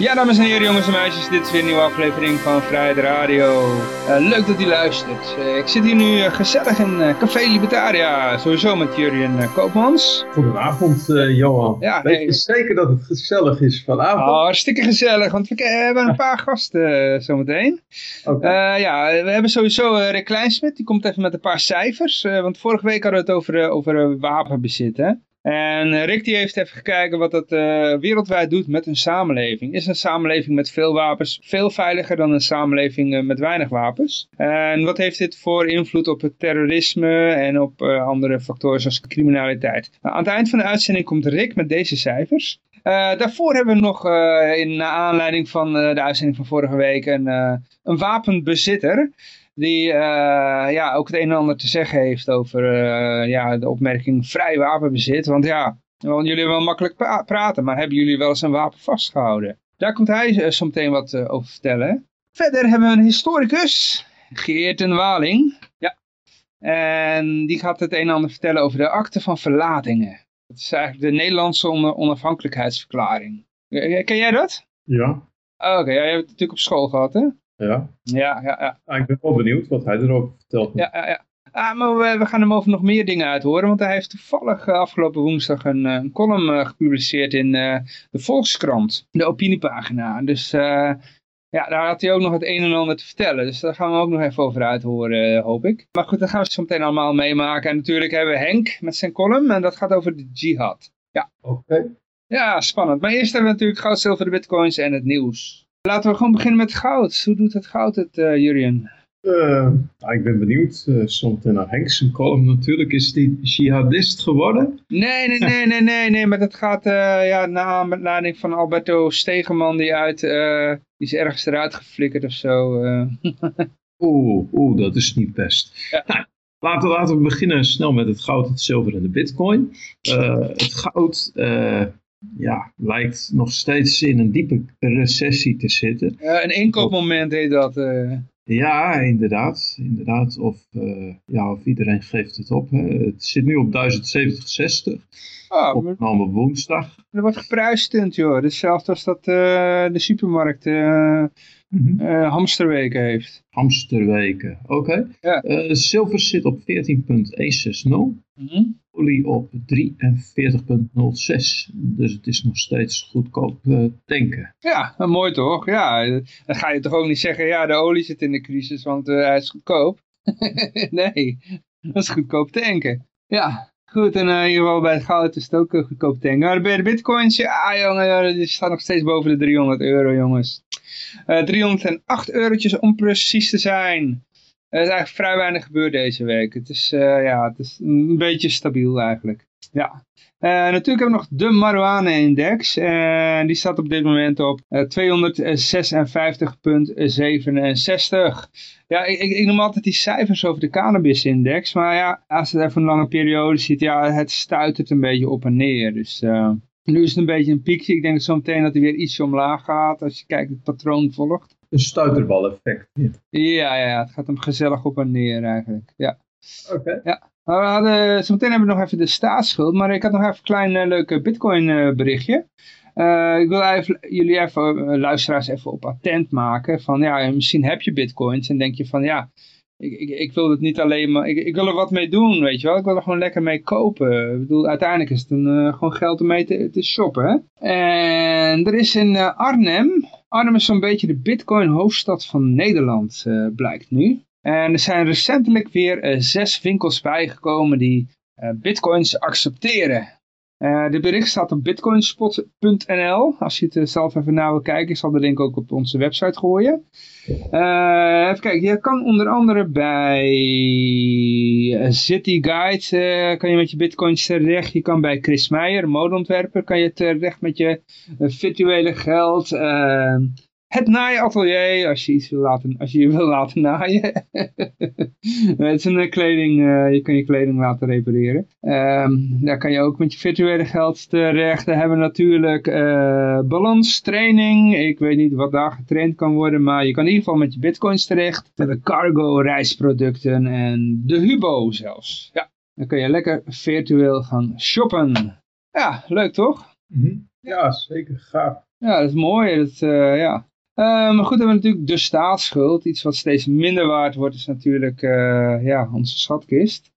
Ja, dames en heren, jongens en meisjes, dit is weer een nieuwe aflevering van Vrijheid Radio. Eh, leuk dat u luistert. Eh, ik zit hier nu eh, gezellig in Café Libertaria, sowieso met Jurien Koopmans. Goedenavond, Johan. Ja, Weet je zeker dat het gezellig is vanavond? Oh, hartstikke gezellig, want we hebben een paar gasten zometeen. Okay. ja, we hebben sowieso Rick Kleinsmit, die komt even met een paar cijfers. want vorige week hadden we het over, over wapenbezit, hè? En Rick die heeft even gekeken wat dat uh, wereldwijd doet met een samenleving. Is een samenleving met veel wapens veel veiliger dan een samenleving uh, met weinig wapens? En wat heeft dit voor invloed op het terrorisme en op andere factoren zoals criminaliteit? Nou, aan het eind van de uitzending komt Rick met deze cijfers. daarvoor hebben we nog in aanleiding van de uitzending van vorige week een, een wapenbezitter die uh, ja, ook het een en ander te zeggen heeft over uh, ja, de opmerking vrij wapenbezit. Want ja, want jullie wel makkelijk praten, maar hebben jullie wel eens een wapen vastgehouden? Daar komt hij uh, zo meteen wat over vertellen. Verder hebben we een historicus, Geert en Waling. Ja. En die gaat het een en ander vertellen over de akte van verlatingen. Dat is eigenlijk de Nederlandse onafhankelijkheidsverklaring. Ken jij dat? Ja. Oké, okay, ja, je hebt het natuurlijk op school gehad, hè? Ja. Ja, ja, ja. Ah, ik ben wel benieuwd wat hij erover vertelt. Ja, ja, ja. Ah, maar we, we, gaan hem over nog meer dingen uithoren, want hij heeft toevallig uh, afgelopen woensdag een, een column uh, gepubliceerd in de Volkskrant, de opiniepagina. Dus ja, daar had hij ook nog het een en ander te vertellen. Dus daar gaan we ook nog even over uithoren, hoop ik. Maar goed, dat gaan we zo meteen allemaal meemaken. En natuurlijk hebben we Henk met zijn column en dat gaat over de jihad. Ja. Oké. Ja, spannend. Maar eerst hebben we natuurlijk goud, zilver, de bitcoins en het nieuws. Laten we gewoon beginnen met goud. Hoe doet het goud het, uh, Jurien? Uh, nou, ik ben benieuwd. Uh, soms naar Henk zijn column natuurlijk. Is die jihadist geworden? Nee, nee, nee, nee, nee, nee. Maar dat gaat uh, ja, na aanleiding van Alberto Stegeman die uit, die is ergens eruit geflikkerd of zo. oeh, oeh, dat is niet best. Ja. Nou, laten, laten we beginnen snel met het goud, het zilver en de bitcoin. het goud ja, lijkt nog steeds in een diepe recessie te zitten. Ja, een inkoopmoment heet dat. Uh... Ja, inderdaad. inderdaad. Of, uh, ja, of iedereen geeft het op. Hè. Het zit nu op 1070,60. Oh, opgenomen woensdag. Er wordt geprijsstunt, joh. Hetzelfde als dat de supermarkt mm -hmm. hamsterweken heeft. Hamsterweken, oké. Okay. Ja. zilver zit op 14.160. Mm -hmm olie op 43,06. Dus het is nog steeds goedkoop uh, tanken. Ja, mooi toch? Ja, dan ga je toch ook niet zeggen, ja, de olie zit in de crisis, want uh, hij is goedkoop. nee, dat is goedkoop tanken. Ja, goed, en uh, in ieder geval bij het goud is het ook goedkoop tanken. Maar bij de bitcoins, ja jongen, die staat nog steeds boven de 300 euro jongens. 308 eurotjes om precies te zijn. Er is eigenlijk vrij weinig gebeurd deze week. Het is, uh, ja, het is een beetje stabiel eigenlijk. Ja. Uh, natuurlijk hebben we nog de marijuana-index. En die staat op dit moment op uh, eh, 256,67. Ja, ik, ik, noem altijd die cijfers over de cannabis-index. Maar ja, als het even een lange periode ziet, ja, het stuitert een beetje op en neer. Dus nu is het een beetje een piekje. Ik denk zo meteen dat hij weer ietsje omlaag gaat. Als je kijkt het patroon volgt een stuiterbal effect. Ja, ja, het gaat hem gezellig op en neer eigenlijk. Ja. Oké. Ja. we hadden, zometeen hebben we nog even de staatsschuld, maar ik had nog even een klein uh, leuk bitcoin uh, berichtje. Uh, ik wil even, jullie even, luisteraars even op attent maken van ja, misschien heb je bitcoins en denk je van ja, ik, ik, ik, wil het niet alleen maar, ik, ik, wil er wat mee doen, weet je wel. Ik wil er gewoon lekker mee kopen. Ik bedoel, uiteindelijk is het een, uh, gewoon geld om mee te, te shoppen. Hè? En er is in Arnhem, Arnhem is zo'n beetje de bitcoin hoofdstad van Nederland, uh, blijkt nu. En er zijn recentelijk weer zes winkels bijgekomen die bitcoins accepteren. Uh, de bericht staat op bitcoinspot.nl. Als je het uh, zelf even naar wil kijken, ik zal de link ook op onze website gooien. Uh, even kijken, je kan onder andere bij City Guide kan je met je bitcoins terecht. Je kan bij Chris Meijer, modeontwerper, kan je terecht met je virtuele geld. Het naaiatelier, als je iets wil laten, als je je wil laten naaien. het is een kleding, je kan je kleding laten repareren. Ehm, daar kan je ook met je virtuele geld terecht. We hebben natuurlijk balanstraining. Ik weet niet wat daar getraind kan worden, maar je kan in ieder geval met je bitcoins terecht. We hebben cargo reisproducten en de Hubo zelfs. Ja. Dan kun je lekker virtueel gaan shoppen. Ja, leuk toch? Mhm. Ja, zeker gaaf. Ja, dat is mooi. Dat, uh, ja. Uh, maar goed, dan hebben we natuurlijk de staatsschuld. Iets wat steeds minder waard wordt is natuurlijk uh, ja, onze schatkist.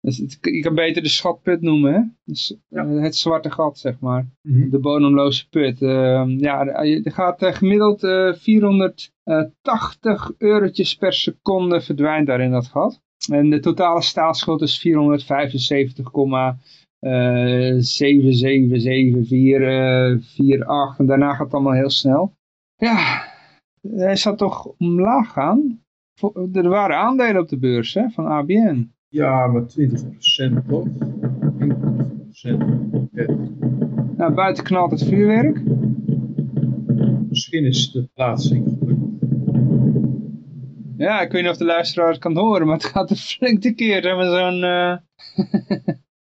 Dus het, je kan beter de schatput noemen, hè? Dus, ja. het zwarte gat, zeg maar. Mm -hmm. De bodemloze put. Ehm, ja, er gaat gemiddeld 480 eurotjes per seconde verdwijnt daar in dat gat. En de totale staatsschuld is 475,7774. en daarna gaat het allemaal heel snel. Ja, hij zat toch omlaag gaan. Er waren aandelen op de beurs hè, van ABN. Ja, maar 20% toch? 20%. Nou, buiten knalt het vuurwerk. Misschien is de plaatsing ja, ik weet niet of de luisteraar het kan horen, maar het gaat een flink tekeer. Ze hebben zo'n... Uh...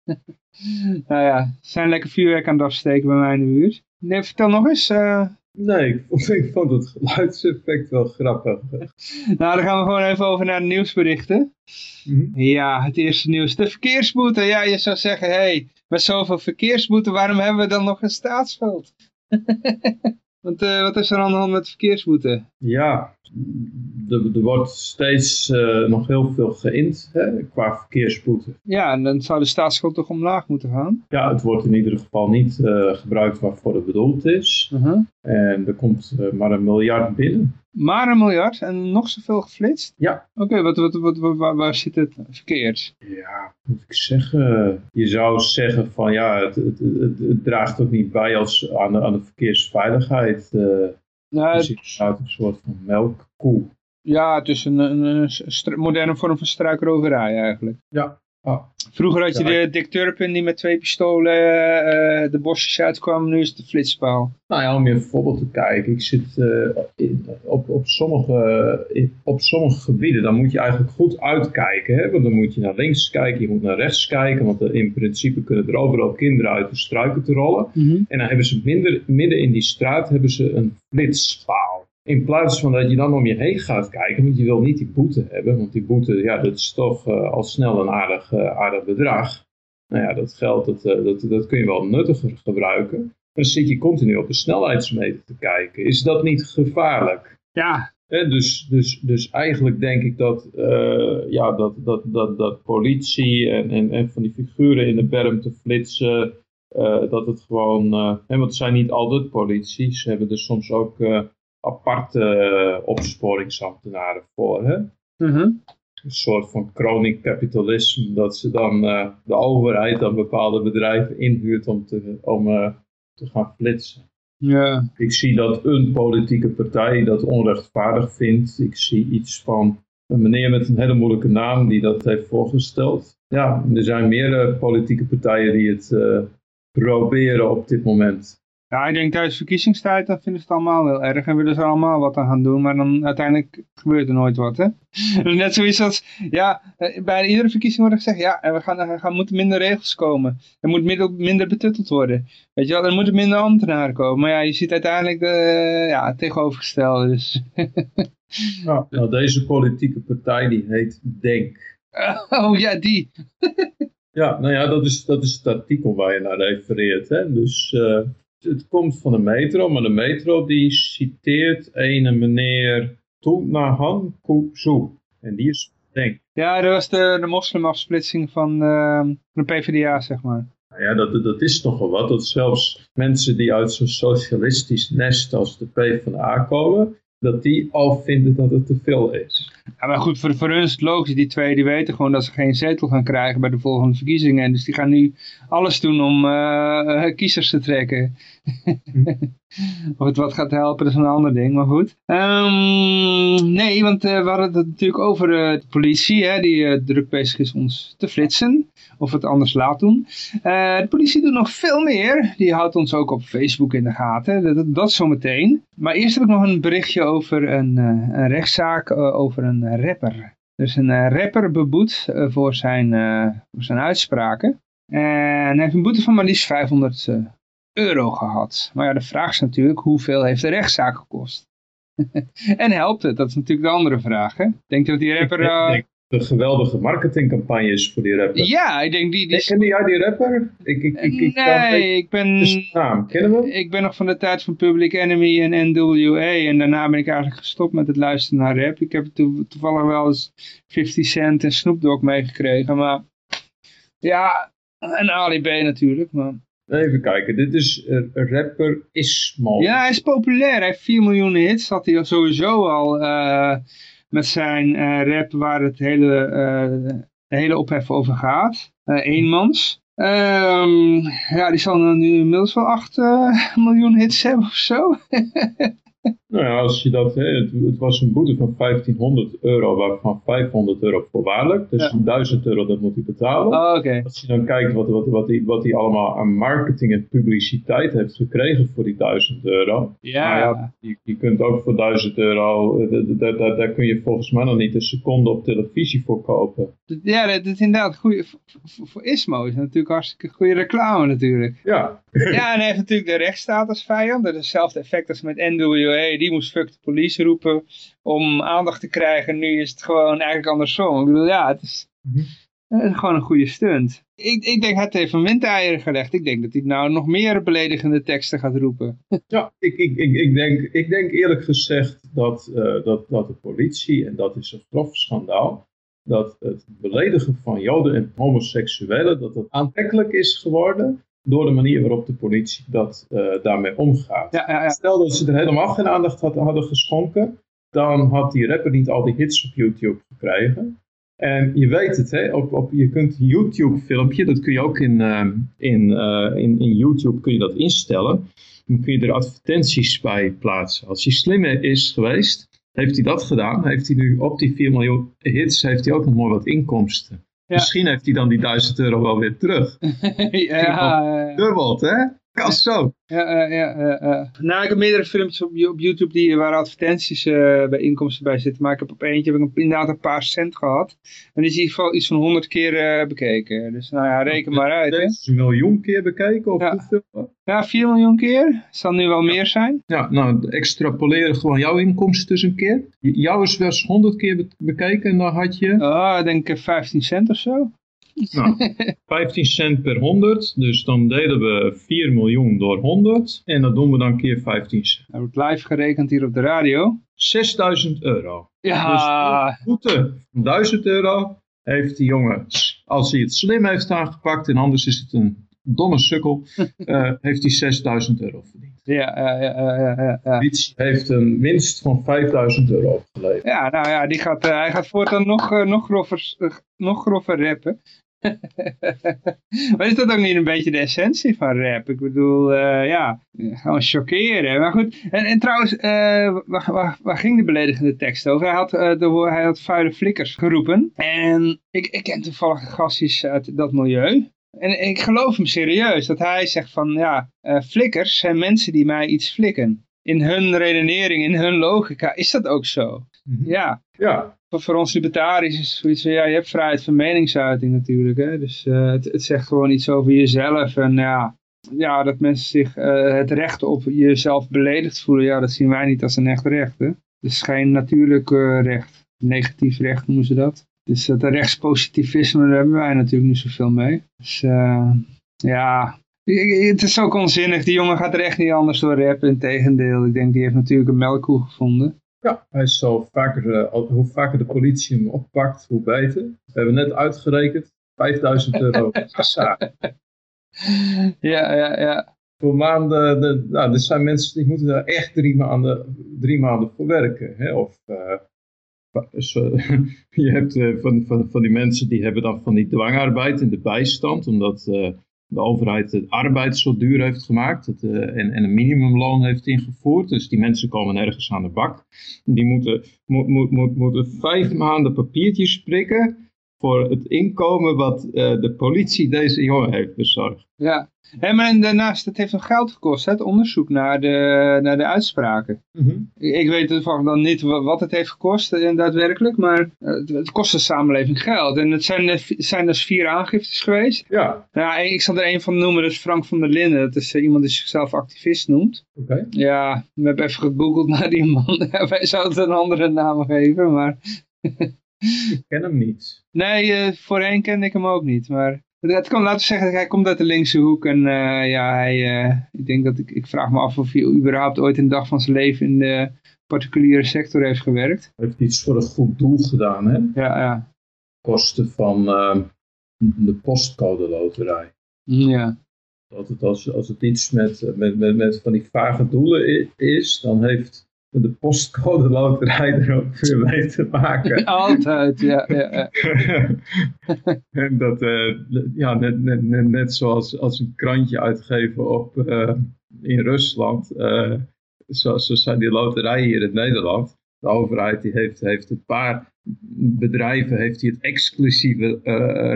nou ja, zijn lekker vuurwerk aan het afsteken bij mij in de buurt. Nee, vertel nog eens. Uh... Nee, ik vond, ik vond het geluidseffect wel grappig. nou, dan gaan we gewoon even over naar de nieuwsberichten. Mm -hmm. Ja, het eerste nieuws. De verkeersboete. Ja, je zou zeggen, hé, hey, met zoveel verkeersboete, waarom hebben we dan nog een staatsschuld? Want uh, wat is er aan de hand met verkeersboete? Ja, er, wordt steeds uh, nog heel veel geïnd hè, qua verkeersboete. Ja, en dan zou de staatsschuld toch omlaag moeten gaan? Ja, het wordt in ieder geval niet uh, gebruikt waarvoor het bedoeld is. Uh -huh. En er komt maar een miljard binnen. Maar een miljard en nog zoveel geflitst? Ja. Oké, wat, wat, wat, waar, waar, zit het verkeerd? Ja, moet ik zeggen. Je zou zeggen van ja, het, het, het, het draagt ook niet bij als, aan, de, aan de verkeersveiligheid. Nou, het is een soort van melkkoe. Ja, het is een, een, een moderne vorm van struikroverij eigenlijk. Ja, Oh. Vroeger had je de Dick Turpin die met twee pistolen uh, de bosjes uitkwam, nu is het de flitspaal. Nou ja, om je voorbeeld te kijken. Ik zit uh, in, op, op, sommige, in, op sommige gebieden, dan moet je eigenlijk goed uitkijken. Hè? Want dan moet je naar links kijken, je moet naar rechts kijken. Want in principe kunnen er overal kinderen uit de struiken te rollen. Mm -hmm. En dan hebben ze minder, midden in die straat hebben ze een flitspaal. In plaats van dat je dan om je heen gaat kijken, want je wil niet die boete hebben. Want die boete, ja, dat is toch uh, al snel een aardig, uh, aardig bedrag. Nou ja, dat geld, dat, uh, dat, dat kun je wel nuttiger gebruiken. Maar dan zit je continu op de snelheidsmeter te kijken. Is dat niet gevaarlijk? Ja. dus, dus, dus eigenlijk denk ik dat, ja, dat, dat, dat, dat politie en, en, en van die figuren in de berm te flitsen... dat het gewoon, want het zijn niet altijd politie, ze hebben er soms ook aparte uh, opsporingsambtenaren voor. Hè? Mm -hmm. Een soort van chronic capitalisme, dat ze dan uh, de overheid dan bepaalde bedrijven inhuurt om te, om, uh, te gaan flitsen. Ja. Ik zie dat een politieke partij dat onrechtvaardig vindt. Ik zie iets van een meneer met een hele moeilijke naam die dat heeft voorgesteld. Ja, er zijn meerdere politieke partijen die het proberen op dit moment. Ja, ik denk tijdens verkiezingstijd, dan vinden ze het allemaal heel erg en willen ze allemaal wat aan gaan doen, maar dan uiteindelijk gebeurt er nooit wat, hè. Net zoiets als, ja, eh, bij iedere verkiezing wordt er gezegd, ja, we gaan, er gaan, moeten minder regels komen. Er moet minder, minder betutteld worden. Weet je wel, er moeten minder ambtenaren komen. Maar ja, je ziet uiteindelijk de, ja, het tegenovergestelde, dus. ja, nou, deze politieke partij, die heet DENK. Oh ja, die. ja, nou ja, dat is, dat is het artikel waar je naar refereert, hè. Dus... Uh het komt van de metro, maar de metro die citeert een meneer Toenahan Kuzu. En die is, denk Ja, dat was de, de moslimafsplitsing van, uh, de PvdA, zeg maar. Nou ja, dat, dat is toch wel wat. Dat zelfs mensen die uit zo'n socialistisch nest als de PvdA komen, dat die al vinden dat het te veel is. Ja, maar goed, voor, voor hun is het logisch. Die twee die weten gewoon dat ze geen zetel gaan krijgen bij de volgende verkiezingen. Dus die gaan nu alles doen om uh, kiezers te trekken. of het wat gaat helpen, dat is een ander ding, maar goed. Ehm, nee, want we hadden het natuurlijk over de politie, hè, die druk bezig is ons te flitsen. Of het anders laat doen. de politie doet nog veel meer. Die houdt ons ook op Facebook in de gaten. Dat, dat zometeen. Maar eerst heb ik nog een berichtje over een, een rechtszaak over een rapper. Dus een rapper beboet voor, zijn, zijn uitspraken. En hij heeft een boete van maar liefst 500 uh, euro gehad. Maar ja, de vraag is natuurlijk, hoeveel heeft de rechtszaak gekost? en helpt het? Dat is natuurlijk de andere vraag. Hè? Denk dat die rapper... Uh... Ik denk de geweldige marketingcampagnes voor die rapper. Ja, ik denk die... die... Ken jij die rapper? Ik, ik, ik, ik nee, ik ben... naam, kennen we Ik ben nog van de tijd van Public Enemy en NWA. En daarna ben ik eigenlijk gestopt met het luisteren naar rap. Ik heb toevallig wel eens 50 Cent en Snoop Dogg meegekregen. Maar ja, en Ali B natuurlijk, maar... Even kijken, dit is uh, rapper Ismal. Ja, hij is populair. Hij heeft 4 miljoen hits. Had hij sowieso al uh, met zijn uh, rap waar het hele, de hele ophef over gaat. eenmans. Um, ja, die zal nu inmiddels wel 8 miljoen hits hebben of zo. Nou ja, als je dat, het, het, was een boete van 1500 euro, waarvan 500 euro voorwaardelijk. Dus ja. 1000 euro, dat moet hij betalen. Oh, Als je dan kijkt wat, wat, wat, hij, wat hij allemaal aan marketing en publiciteit heeft gekregen voor die 1000 euro. Ja. Nou ja je, je, kunt ook voor 1000 euro, daar, daar, daar kun je volgens mij nog niet een seconde op televisie voor kopen. Ja, dat is inderdaad goed. Voor, voor Ismo is natuurlijk hartstikke goede reclame natuurlijk. Ja. ja, en hij heeft natuurlijk de rechtsstaat als vijand. Dat is hetzelfde effect als met NWA. Die moest fuck de police roepen om aandacht te krijgen. Nu is het gewoon eigenlijk andersom. Ik bedoel, ja, het is, mhm. gewoon een goede stunt. Ik, ik denk, hij heeft een windeieren gelegd. Ik denk dat hij nou nog meer beledigende teksten gaat roepen. Ja, ik, ik, ik, ik, denk, ik denk eerlijk gezegd dat, uh, dat, dat de politie, en dat is een grof schandaal, dat het beledigen van joden en homoseksuelen, dat dat aantrekkelijk is geworden door de manier waarop de politie dat uh, daarmee omgaat. Ja, ja, ja. Stel dat ze er helemaal geen aandacht had, hadden geschonken, dan had die rapper niet al die hits op YouTube gekregen. En je weet het, hè, op, op, je kunt YouTube filmpje, dat kun je ook in, uh, in, uh, in, in YouTube kun je dat instellen. Dan kun je er advertenties bij plaatsen. Als hij slim is geweest, heeft hij dat gedaan. Heeft hij nu op die 4 miljoen hits, heeft hij ook nog mooi wat inkomsten. Misschien heeft hij dan die 1000 euro wel weer terug. ja, Dubbeld, hè? Kan zo. Ja, ja, ja, Nou, ik heb meerdere filmpjes op, op YouTube die, waar advertenties uh, bij inkomsten bij zitten. Maar ik heb op eentje heb ik inderdaad een paar cent gehad. En die is in ieder geval iets van 100 keer uh, bekeken. Dus nou ja, reken maar uit. Hè? Een miljoen keer bekeken of ja. hoeveel? Ja, 4 miljoen keer. Zal nu wel meer zijn. Ja, nou, extrapoleren gewoon jouw inkomsten dus een keer. Jouw is wel 100 keer bekeken en dan had je... Oh, ik denk 15 cent of zo. Nou, 15 cent per 100, dus dan delen we 4 miljoen door 100 en dat doen we dan keer 15 cent. Dat wordt live gerekend hier op de radio. 6000 euro. Ja. Dus boete van 1000 euro heeft die jongen, als hij het slim heeft aangepakt en anders is het een domme sukkel, uh, heeft hij 6000 euro verdiend. Ja, ja, ja, ja, heeft een winst van 5000 euro opgeleverd. Ja, nou ja, die gaat, uh, hij gaat voortaan nog, uh, nog, grover, nog grover rappen. maar is dat ook niet een beetje de essentie van rap? Ik bedoel, uh, ja, gewoon chockeren. Maar goed, en, en trouwens, uh, waar, waar, waar, ging de beledigende tekst over? Hij had, uh, de, hij had vuile flikkers geroepen. En ik, ik ken toevallig gastjes uit dat milieu. En ik geloof hem serieus, dat hij zegt van, ja, flikkers zijn mensen die mij iets flikken. In hun redenering, in hun logica, is dat ook zo? Mm -hmm. Ja. Ja, voor ons libertariërs is zoiets van, ja, je hebt vrijheid van meningsuiting natuurlijk. Hè? Dus uh, het, het, zegt gewoon iets over jezelf. En ja, ja dat mensen zich uh, het recht op jezelf beledigd voelen, ja, dat zien wij niet als een echt recht. Hè? Dus geen natuurlijk uh, recht. Negatief recht noemen ze dat. Dus dat rechtspositivisme, daar hebben wij natuurlijk niet zoveel mee. Dus ja, het is ook onzinnig. Die jongen gaat er echt niet anders door rappen. Integendeel, ik denk die heeft natuurlijk een melkkoe gevonden. Ja, hij zal vaker, uh, hoe vaker de politie hem oppakt, hoe beter. We hebben net uitgerekend, 5000 euro kassa. ja, ja, ja. Voor maanden, de, nou, er zijn mensen die moeten daar echt drie maanden, drie maanden voor werken. Hè? Of uh, je hebt uh, van, van, van die mensen die hebben dan van die dwangarbeid in de bijstand, omdat de overheid de arbeid zo duur heeft gemaakt dat, en, en een minimumloon heeft ingevoerd. Dus die mensen komen nergens aan de bak. Die moeten, moet, moet, moet, moeten vijf maanden papiertjes prikken voor het inkomen wat uh, de politie deze jongen heeft bezorgd. Ja, en maar daarnaast, het heeft nog geld gekost, hè, het onderzoek naar de, naar de uitspraken. Mm -hmm. ik, ik, weet toevallig dan niet wat het heeft gekost uh, daadwerkelijk, maar het, het, kost de samenleving geld. En het zijn, zijn dus vier aangiftes geweest. Ja. ja ik zal er een van noemen, dat is Frank van der Linden. Dat is uh, iemand die zichzelf activist noemt. Oké. Okay. Ja, we hebben even gegoogeld naar die man. Wij zouden een andere naam geven, maar... Ik ken hem niet. Nee, uh, voorheen kende ik hem ook niet. Maar het kan laten zeggen, hij komt uit de linkse hoek. En uh, ja, hij, uh, ik denk dat ik, ik vraag me af of hij überhaupt ooit een dag van zijn leven in de particuliere sector heeft gewerkt. Hij heeft iets voor een goed doel gedaan, hè? Ja, ja. Kosten van de postcode loterij. Ja. Dat het als, als het iets met, met, met, met van die vage doelen is, dan heeft de postcode loterij er ook weer mee te maken. Altijd, ja. ja, ja. en dat, uh, ja, net, net, net, net, zoals als een krantje uitgeven op, uh, in Rusland, uh, zo, zo zijn die loterijen hier in Nederland. De overheid die heeft, heeft een paar bedrijven heeft die het exclusieve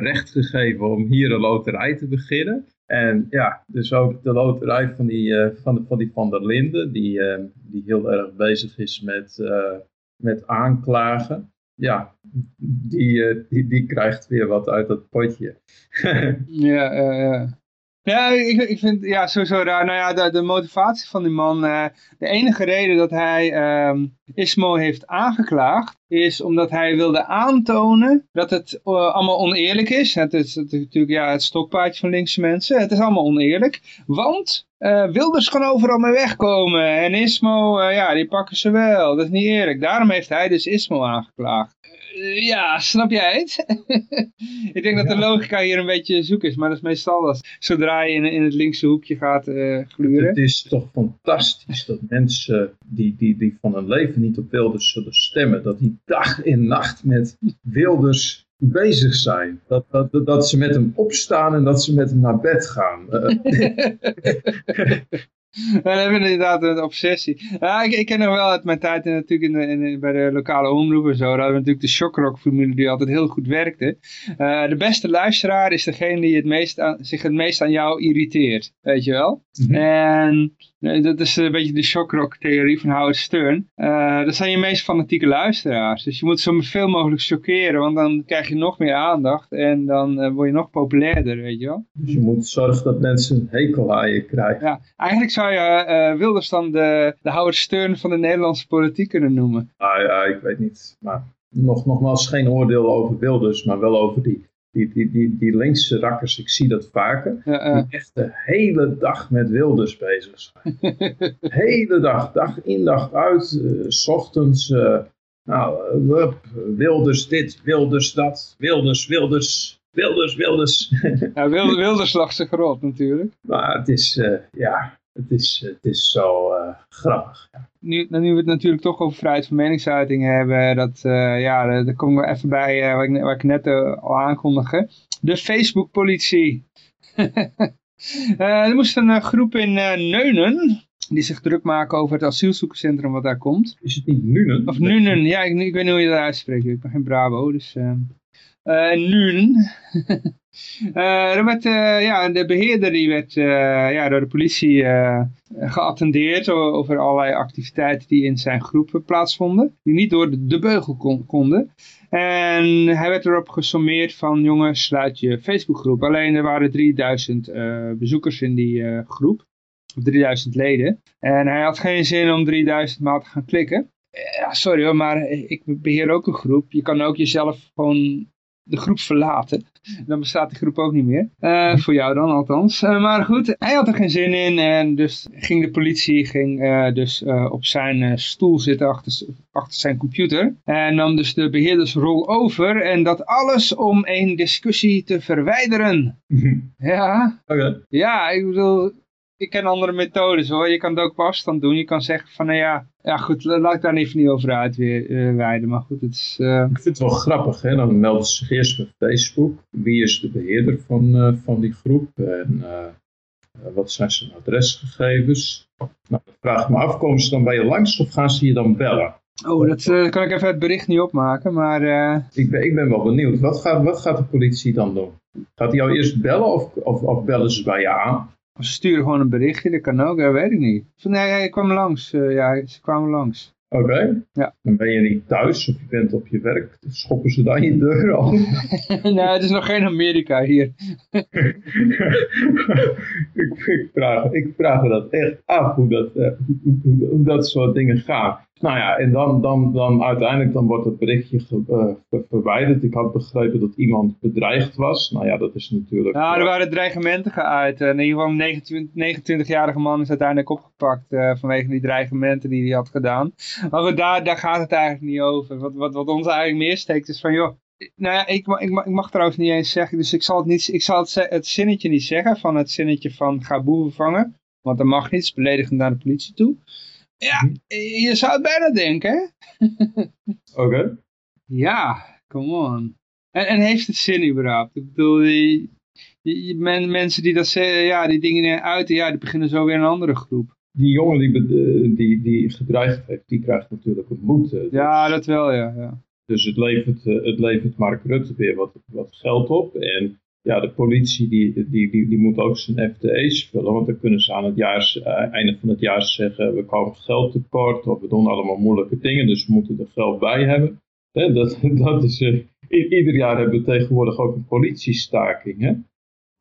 recht gegeven om hier een loterij te beginnen. En ja, dus ook de loterij van die, uh, van, van die Van der Linden, die, uh, die heel erg bezig is met, uh, met aanklagen. Ja, die, die, die krijgt weer wat uit dat potje. ja, ja. Ja, ik, ik vind ja, sowieso raar. Nou ja, de, de motivatie van die man, uh, de enige reden dat hij um, Ismo heeft aangeklaagd, is omdat hij wilde aantonen dat het uh, allemaal oneerlijk is. Het is, het is natuurlijk ja, het stokpaardje van linkse mensen. Het is allemaal oneerlijk, want uh, Wilders kan overal mee wegkomen. En Ismo, ja, die pakken ze wel. Dat is niet eerlijk. Daarom heeft hij dus Ismo aangeklaagd. Ja, snap jij het? ik denk ja. dat de logica hier een beetje zoek is, maar dat is meestal als zodra je in, in het linkse hoekje gaat uh, gluren. Het is toch fantastisch dat mensen die, die, die van hun leven niet op Wilders zullen stemmen, dat die dag en nacht met Wilders bezig zijn. Dat, dat, dat ze met hem opstaan en dat ze met hem naar bed gaan. We hebben inderdaad een obsessie. Ja, ik, ik ken nog wel uit mijn tijd natuurlijk in in bij de lokale omroep en zo. Daar hadden we natuurlijk de shockrock-formule die altijd heel goed werkte. Uh, de beste luisteraar is degene die het meest aan, zich het meest aan jou irriteert. Weet je wel? Mm -hmm. En dat is een beetje de shockrock-theorie van Howard Stern. Uh, dat zijn je meest fanatieke luisteraars. Dus je moet ze veel mogelijk shockeren, want dan krijg je nog meer aandacht en dan word je nog populairder, weet je wel. Dus je moet zorgen dat mensen een hekel aan je krijgen. Ja, eigenlijk zou je uh, Wilders dan de, de Howard Stern van de Nederlandse politiek kunnen noemen. Ah ja, ik weet niet. Maar nog, nogmaals geen oordeel over Wilders, maar wel over die die, die, die, die linkse rakkers, ik zie dat vaker, ja, uh. die echt de hele dag met Wilders bezig zijn. hele dag, dag in, dag uit, uh, s ochtends, uh, nou, wup, Wilders dit, Wilders dat, Wilders, Wilders, Wilders, Wilders. ja, Wilders, lag zich rot natuurlijk. Maar het is, ja, het is, het is zo uh, grappig. Ja. Nu, nu we het natuurlijk toch over vrijheid van meningsuiting hebben, dat, uh, ja, daar komen we even bij uh, waar, ik, waar ik net al aankondigde. De Facebook-politie. er moest een groep in Neunen, die zich druk maken over het asielzoekerscentrum wat daar komt. Is het niet Nuenen? Of Nuenen, ja, ik, ik weet niet hoe je dat uitspreekt. Ik ben geen Bravo, dus... Uh, Nuenen. Uh, er werd, uh, ja, de beheerder die werd uh, ja, door de politie geattendeerd over allerlei activiteiten die in zijn groep plaatsvonden. Die niet door de, beugel kon, konden. En hij werd erop gesommeerd van jongens sluit je Facebookgroep. Alleen er waren 3000 bezoekers in die groep. Of 3000 leden. En hij had geen zin om 3000 maal te gaan klikken. Ja, sorry hoor, maar ik beheer ook een groep. Je kan ook jezelf gewoon de groep verlaten. Dan bestaat die groep ook niet meer. Uh, voor jou dan althans. Uh, maar goed, hij had er geen zin in. En dus ging de politie ging, uh, dus op zijn stoel zitten achter, achter zijn computer. En nam dus de beheerdersrol over. En dat alles om een discussie te verwijderen. ja. Okay. Ja, ik bedoel... ik ken andere methodes hoor. Je kan het ook op afstand doen. Je kan zeggen van, nou ja, ja goed, laat ik daar even niet over uitweiden. Maar goed, het is... Ik vind het wel grappig, hè. Dan melden ze zich eerst op Facebook. Wie is de beheerder van, van die groep? En wat zijn zijn adresgegevens? Nou, dan vraag ik me af, komen ze dan bij je langs of gaan ze je dan bellen? Oh, dat uh, kan ik even het bericht niet opmaken, maar... Uh... Ik, ben, ik ben wel benieuwd. Wat gaat, wat gaat de politie dan doen? Gaat hij jou eerst bellen of, of, of bellen ze bij je aan? Of ze sturen gewoon een berichtje, dat kan ook, dat weet ik niet. Van, nee, hij kwam langs. Uh, ja, ze kwamen langs. Oké. Ja. Dan ben je niet thuis of je bent op je werk. Dan schoppen ze dan je deur al. nee, het is nog geen Amerika hier. ik, ik, vraag, ik vraag me dat echt af, hoe dat, uh, hoe, hoe, dat soort dingen gaan. Nou ja, en dan, dan, dan uiteindelijk dan wordt het berichtje uh, verwijderd. Ik had begrepen dat iemand bedreigd was. Nou ja, dat is natuurlijk... Nou, er waren dreigementen geuit. In ieder geval een 29-jarige man is uiteindelijk opgepakt uh, vanwege die dreigementen die hij had gedaan. Maar goed, daar, daar gaat het eigenlijk niet over. Wat, wat, wat ons eigenlijk meer steekt is van, joh, nou ja, ik, ik, ik, mag trouwens niet eens zeggen, dus ik zal het, niet, ik zal het, het zinnetje niet zeggen van het zinnetje van ga boeven vangen. Want dat mag niet, is beledigend naar de politie toe. Ja, je zou het bijna denken, Oké. Ja, come on. En, en heeft het zin überhaupt? Ik bedoel, die, die, men, mensen die dat zeggen, ja, die dingen uiten, ja, die beginnen zo weer een andere groep. Die jongen die, die, die gedreigd heeft, die krijgt natuurlijk een boete. Ja, dat wel, ja. ja. Dus het levert, het levert Mark Rutte weer wat, wat geld op. En ja, de politie die, die, die, die moet ook zijn FTE's vullen, want dan kunnen ze aan het jaar, uh, einde van het jaar zeggen, we komen geld tekort of we doen allemaal moeilijke dingen, dus we moeten er geld bij hebben. Dat, dat is, uh, ieder jaar hebben we tegenwoordig ook een politiestaking.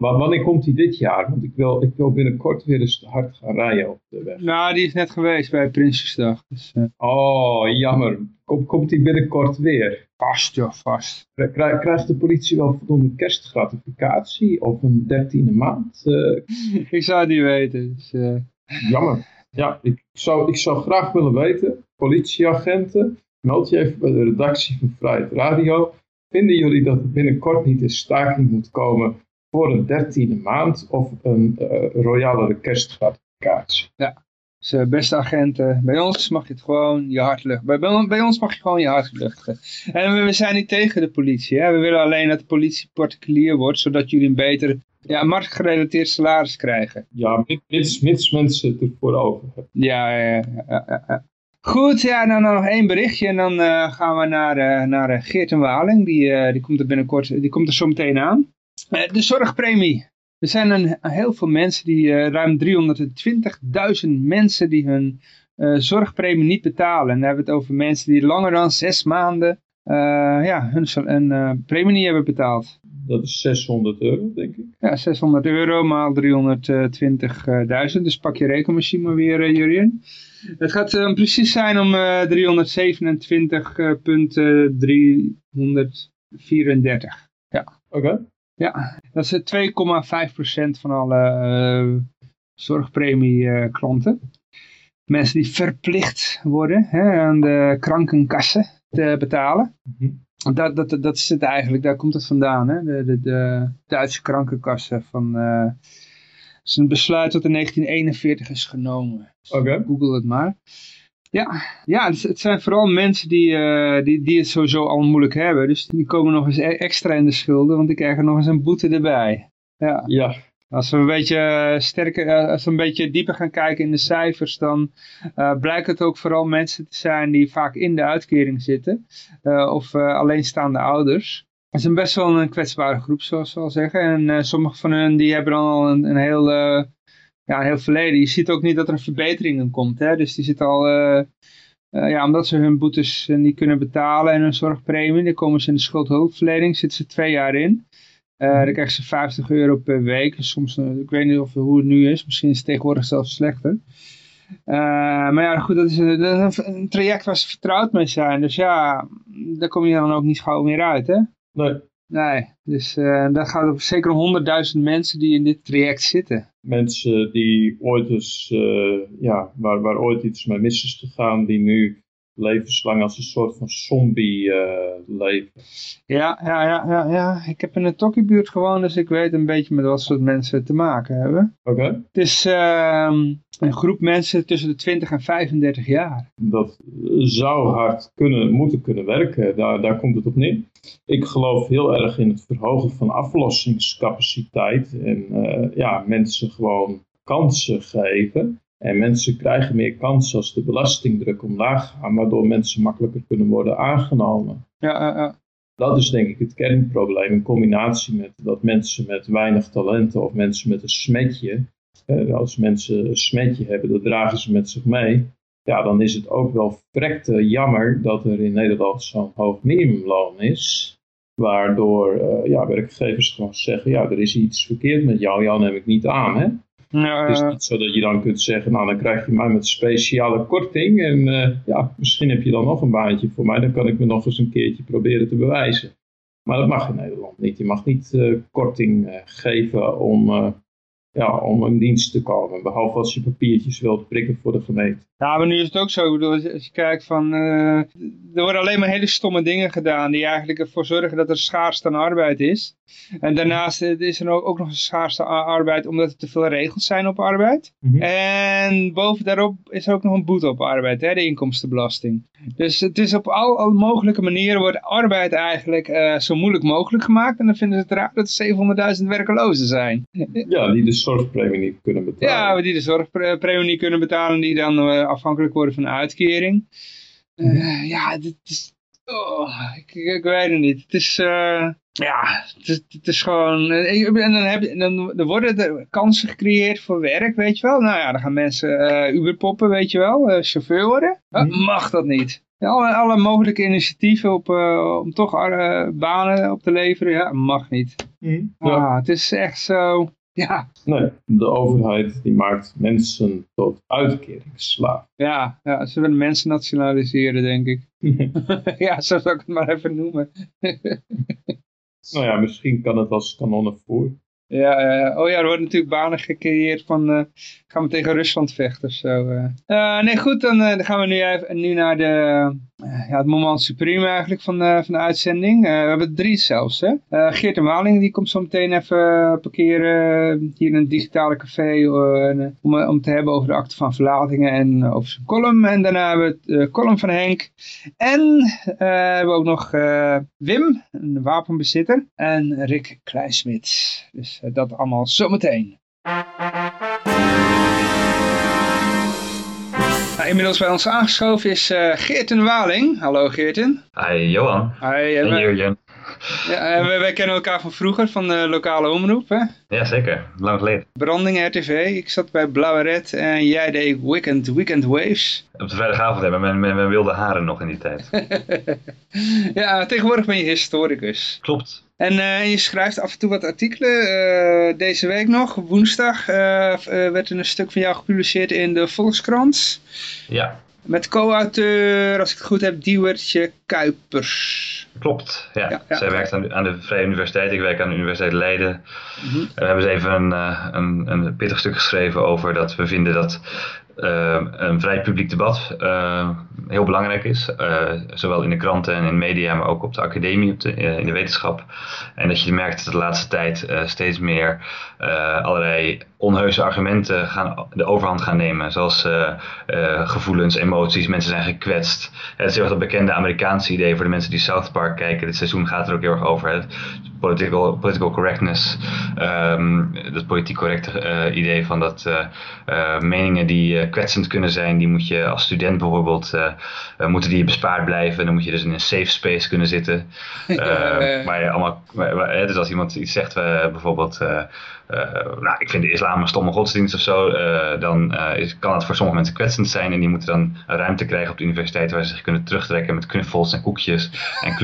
Maar wanneer komt die dit jaar? Want ik wil, ik wil binnenkort weer eens hard gaan rijden op de weg. Nou, die is net geweest bij Prinsjesdag. Dus, uh... Oh, jammer. Kom, komt die binnenkort weer? Vast, joh, vast. Krijg, krijgt de politie wel voldoende kerstgratificatie of een dertiende maand? Uh... ik zou het niet weten. Dus, uh... Jammer. Ja, ik zou, ik zou graag willen weten, politieagenten, meld je even bij de redactie van Vrijheid Radio. Vinden jullie dat er binnenkort niet een staking moet komen voor een dertiende maand of een uh, royalere kerstgratificatie. Ja, dus uh, beste agenten, bij ons mag je het gewoon je hart luchten. Bij, bij, ons mag je gewoon je hart luchten. En we, we zijn niet tegen de politie. Hè? We willen alleen dat de politie particulier wordt, zodat jullie een beter ja, marktgerelateerd salaris krijgen. Ja, mits, mits mensen het ervoor over hebben. Ja, ja, ja, ja, ja. Goed, ja, dan nog één berichtje en dan uh, gaan we naar, uh, naar Geert en Waling. Die, uh, die komt er binnenkort, die komt er zo meteen aan. Uh, de zorgpremie. Er zijn een, heel veel mensen, die, uh, ruim 320.000 mensen die hun uh, zorgpremie niet betalen. En dan hebben we het over mensen die langer dan zes maanden ja, hun een, premie niet hebben betaald. Dat is 600 euro, denk ik. Ja, 600 euro maal 320.000. Dus pak je rekenmachine maar weer, Jurien. Het gaat um, precies zijn om 327.334. Ja. Oké. Okay. Ja, dat is 2,5% van alle uh, zorgpremie-klanten. Mensen die verplicht worden hè, aan de krankenkassen te betalen. Mm -hmm. dat, dat, dat is het eigenlijk, daar komt het vandaan. Hè? De, de, de Duitse krankenkassen van... Uh, het is een besluit dat in 1941 is genomen. Okay. Google het maar. Ja, ja het, het, zijn vooral mensen die, uh, die, die het sowieso al moeilijk hebben. Dus die komen nog eens e-, extra in de schulden, want die krijgen nog eens een boete erbij. Ja. ja. Als we een beetje sterker, als we een beetje dieper gaan kijken in de cijfers, dan uh, blijkt het ook vooral mensen te zijn die vaak in de uitkering zitten. Uh, of alleenstaande ouders. Het is een best wel een kwetsbare groep, zoals we al zeggen. En sommige van hen die hebben dan al een, een heel ja, heel verleden. Je ziet ook niet dat er een verbetering in komt. Hè? Dus die zit al, uh, uh, ja, omdat ze hun boetes niet kunnen betalen en hun zorgpremie, dan komen ze in de schuldhulpverlening, zitten ze twee jaar in. Uh, dan krijgen ze 50 euro per week. Soms, ik weet niet of, hoe het nu is, misschien is het tegenwoordig zelfs slechter. maar ja, goed, dat is, een, dat is een traject waar ze vertrouwd mee zijn. Dus ja, daar kom je dan ook niet gauw meer uit, hè? Nee. Nee, dus uh, daar gaat het zeker honderdduizend mensen die in dit traject zitten. Mensen die ooit eens, uh, ja, waar, waar ooit iets mee mis is gegaan, die nu levenslang als een soort van zombie leven. Ja, ja, ja, ja, ja. Ik heb in een tokkiebuurt gewoond, dus ik weet een beetje met wat soort mensen te maken hebben. Oké. Het is ehm, een groep mensen tussen de 20 en 35 jaar. Dat zou hard kunnen, moeten kunnen werken, daar, daar komt het op neer. Ik geloof heel erg in het verhogen van aflossingscapaciteit en ja, mensen gewoon kansen geven. En mensen krijgen meer kansen als de belastingdruk omlaag gaat, waardoor mensen makkelijker kunnen worden aangenomen. Ja, ja. Dat is denk ik het kernprobleem in combinatie met dat mensen met weinig talenten of mensen met een smetje, eh, als mensen een smetje hebben, dat dragen ze met zich mee. Ja, dan is het ook wel verrekte jammer dat er in Nederland zo'n hoog minimumloon is. Waardoor uh, ja, werkgevers gewoon zeggen, ja, er is iets verkeerd met jou, jou neem ik niet aan. Hè? Het is niet zo dat je dan kunt zeggen, nou dan krijg je mij met speciale korting en uh, ja, misschien heb je dan nog een baantje voor mij, dan kan ik me nog eens een keertje proberen te bewijzen. Maar dat mag in Nederland niet. Je mag niet uh, korting uh, geven om ja, om in dienst te komen. Behalve als je papiertjes wilt prikken voor de gemeente. Ja, maar nu is het ook zo. Bedoel, als je kijkt van... Uh, er worden alleen maar hele stomme dingen gedaan... die eigenlijk ervoor zorgen dat er schaarste aan arbeid is. En daarnaast is er ook nog een schaarste arbeid... omdat er te veel regels zijn op arbeid. Mm -hmm. En boven daarop is er ook nog een boete op arbeid. Hè, de inkomstenbelasting. Dus het is op al, al mogelijke manieren... wordt arbeid eigenlijk uh, zo moeilijk mogelijk gemaakt. En dan vinden ze het raar dat er 700.000 werkelozen zijn. Ja, die de zorgpremie niet kunnen betalen. Ja, die de zorgpremie niet kunnen betalen... die dan uh, afhankelijk worden van een uitkering. Uh, ja, dit is... Oh, ik, ik, weet het niet. Het is... Uh, ja, het is, het is gewoon... En dan, heb je, dan, dan worden er kansen gecreëerd voor werk, weet je wel. Nou ja, dan gaan mensen uh, Uber poppen, weet je wel. Chauffeur worden. Mm. Mag dat niet? Alle, alle, mogelijke initiatieven op, om toch banen op te leveren, ja, mag niet. Ja. Ah, het is echt zo... Ja. Nee, de overheid die maakt mensen tot uitkeringsslaaf. Ja, ja, ze willen mensen nationaliseren, denk ik. ja, zo zou ik het maar even noemen. nou ja, misschien kan het als kanonnenvoer. Ja, oh ja, er worden natuurlijk banen gecreëerd van, uh, gaan we tegen Rusland vechten of zo. Uh. nee, goed, dan, gaan we nu, even, nu naar de, ja, het moment supreme eigenlijk van, van de uitzending. we hebben drie zelfs, hè. Geert de Waling, die komt zo meteen even parkeren hier in een digitale café om, om te hebben over de akte van verlatingen en over zijn column. En daarna hebben we de column van Henk. En we hebben ook nog Wim, een wapenbezitter, en Rick Kleinsmit. Dus dat allemaal zometeen. Nou, inmiddels bij ons aangeschoven is uh, Geerten Waling. Hallo Geerten. Hi Johan. Hi. En Ja, wij, wij, kennen elkaar van vroeger, van de lokale omroep, hè? Ja, zeker. Lang geleden. Branding RTV. Ik zat bij Blauwe Red en jij deed Weekend, weekend Waves. Op de vrijdagavond hebben met mijn, mijn wilde haren nog in die tijd. ja, tegenwoordig ben je historicus. Klopt. En uh, je schrijft af en toe wat artikelen. Uh, deze week nog, woensdag, uh, werd er een stuk van jou gepubliceerd in de Volkskrant. Ja. Met co-auteur, als ik het goed heb, Diewertje Kuipers. Klopt, ja. ja, ja. Zij werkt aan de, aan de, Vrije Universiteit, ik werk aan de Universiteit Leiden. Mm -hmm. We hebben eens even een, een, een pittig stuk geschreven over dat we vinden dat een vrij publiek debat uh, heel belangrijk is. Uh, zowel in de kranten en in media, maar ook op de academie, op de, in de wetenschap. En dat je merkt dat de laatste tijd steeds meer allerlei onheuse argumenten gaan, de overhand gaan nemen. Zoals gevoelens, emoties, mensen zijn gekwetst. Het is heel erg dat bekende Amerikaanse idee voor de mensen die South Park kijken. Dit seizoen gaat er ook heel erg over. Political, political correctness. Um, dat politiek correcte idee van dat meningen die kwetsend kunnen zijn, die moet je als student bijvoorbeeld, moeten die bespaard blijven. Dan moet je dus in een safe space kunnen zitten. Uh, waar je allemaal, waar, dus als iemand iets zegt, bijvoorbeeld, nou, ik vind de islam een stomme godsdienst of zo, dan is, kan het voor sommige mensen kwetsend zijn. En die moeten dan ruimte krijgen op de universiteit waar ze zich kunnen terugtrekken met knuffels en koekjes en,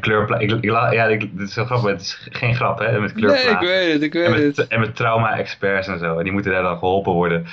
kleur, en. Ja, dit is heel grappig, het is geen grap, hè, met kleurplaten. Nee, ik weet het, ik weet en met, het. En met trauma-experts en zo. En die moeten daar dan geholpen worden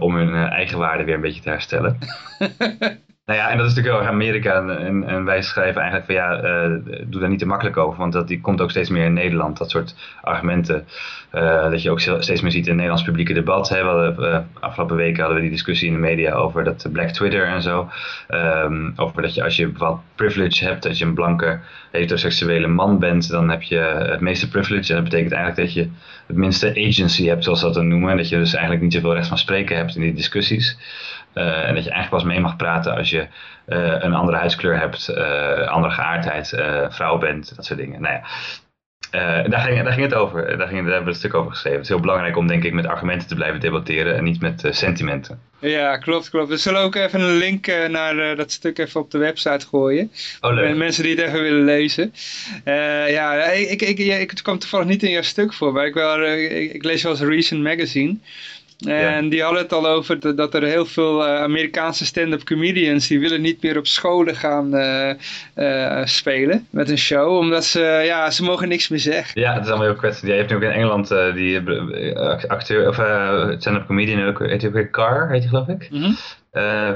om hun eigen waarde weer een beetje te herstellen. Nou ja, en dat is natuurlijk heel erg Amerika. En, en wij schrijven eigenlijk van ja, uh, doe daar niet te makkelijk over. Want dat die komt ook steeds meer in Nederland. Dat soort argumenten. Uh, dat je ook steeds meer ziet in het Nederlands publieke debat. Hè. We uh, afgelopen weken hadden we die discussie in de media over dat Black Twitter en zo. Um, over dat je als je bepaald privilege hebt, als je een blanke heteroseksuele man bent, dan heb je het meeste privilege. En dat betekent eigenlijk dat je het minste agency hebt, zoals dat dan noemen. En dat je dus eigenlijk niet zoveel recht van spreken hebt in die discussies. Uh, en dat je eigenlijk pas mee mag praten als je uh, een andere huidskleur hebt, uh, andere geaardheid, vrouw bent, dat soort dingen. Nou ja, daar, ging, daar ging het over. Daar, ging, daar hebben we een stuk over geschreven. Het is heel belangrijk om denk ik met argumenten te blijven debatteren en niet met sentimenten. Ja, klopt, klopt. We zullen ook even een link naar dat stuk even op de website gooien. Oh, leuk. Mensen die het even willen lezen. ja, ik, ik, ik, het kwam toevallig niet in jouw stuk voor, maar ik, wel, ik, ik lees wel eens Recent Magazine. En die hadden het al over dat er heel veel uh, Amerikaanse stand-up comedians, die willen niet meer op scholen gaan uh, uh, spelen met een show, omdat ze, ja, ze mogen niks meer zeggen. Ja, het is allemaal heel kwetsend. Jij hebt nu ook in Engeland die acteur, of stand-up comedian, ook, heet hij ook Car, heet hij geloof ik? Mm -hmm.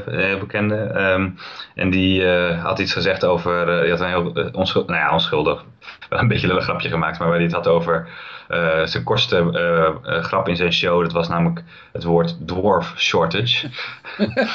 heel bekende. Um, en die had iets gezegd over, die had een heel onschuldig, nou ja, onschuldig, wel een beetje een grapje gemaakt, maar waar hij het had over uh, zijn kortste uh, grap in zijn show, dat was namelijk het woord dwarf shortage.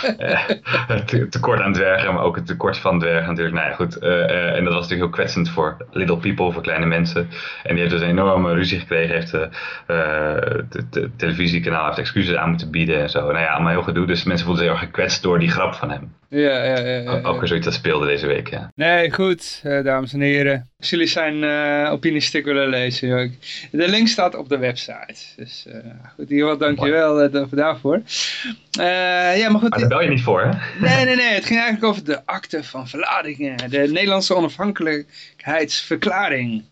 te, tekort aan dwergen, maar ook het tekort van dwergen natuurlijk. Nou ja, goed. en dat was natuurlijk heel kwetsend voor little people, voor kleine mensen. En die heeft dus een enorme ruzie gekregen, heeft het televisiekanaal heeft excuses aan moeten bieden en zo. Nou ja, allemaal heel gedoe. Dus mensen voelden zich heel erg gekwetst door die grap van hem. Ja, ja, ja. ja, Ook weer zoiets dat speelde deze week, ja. Nee, goed, dames en heren. Als jullie zijn opiniestuk willen lezen, de link staat op de website. Dus uh, goed, in dankjewel uh, daarvoor. ja, maar goed. Maar daar bel je niet voor, hè? Nee, nee, nee. Het ging eigenlijk over de akte van verladingen. De Nederlandse onafhankelijkheidsverklaring.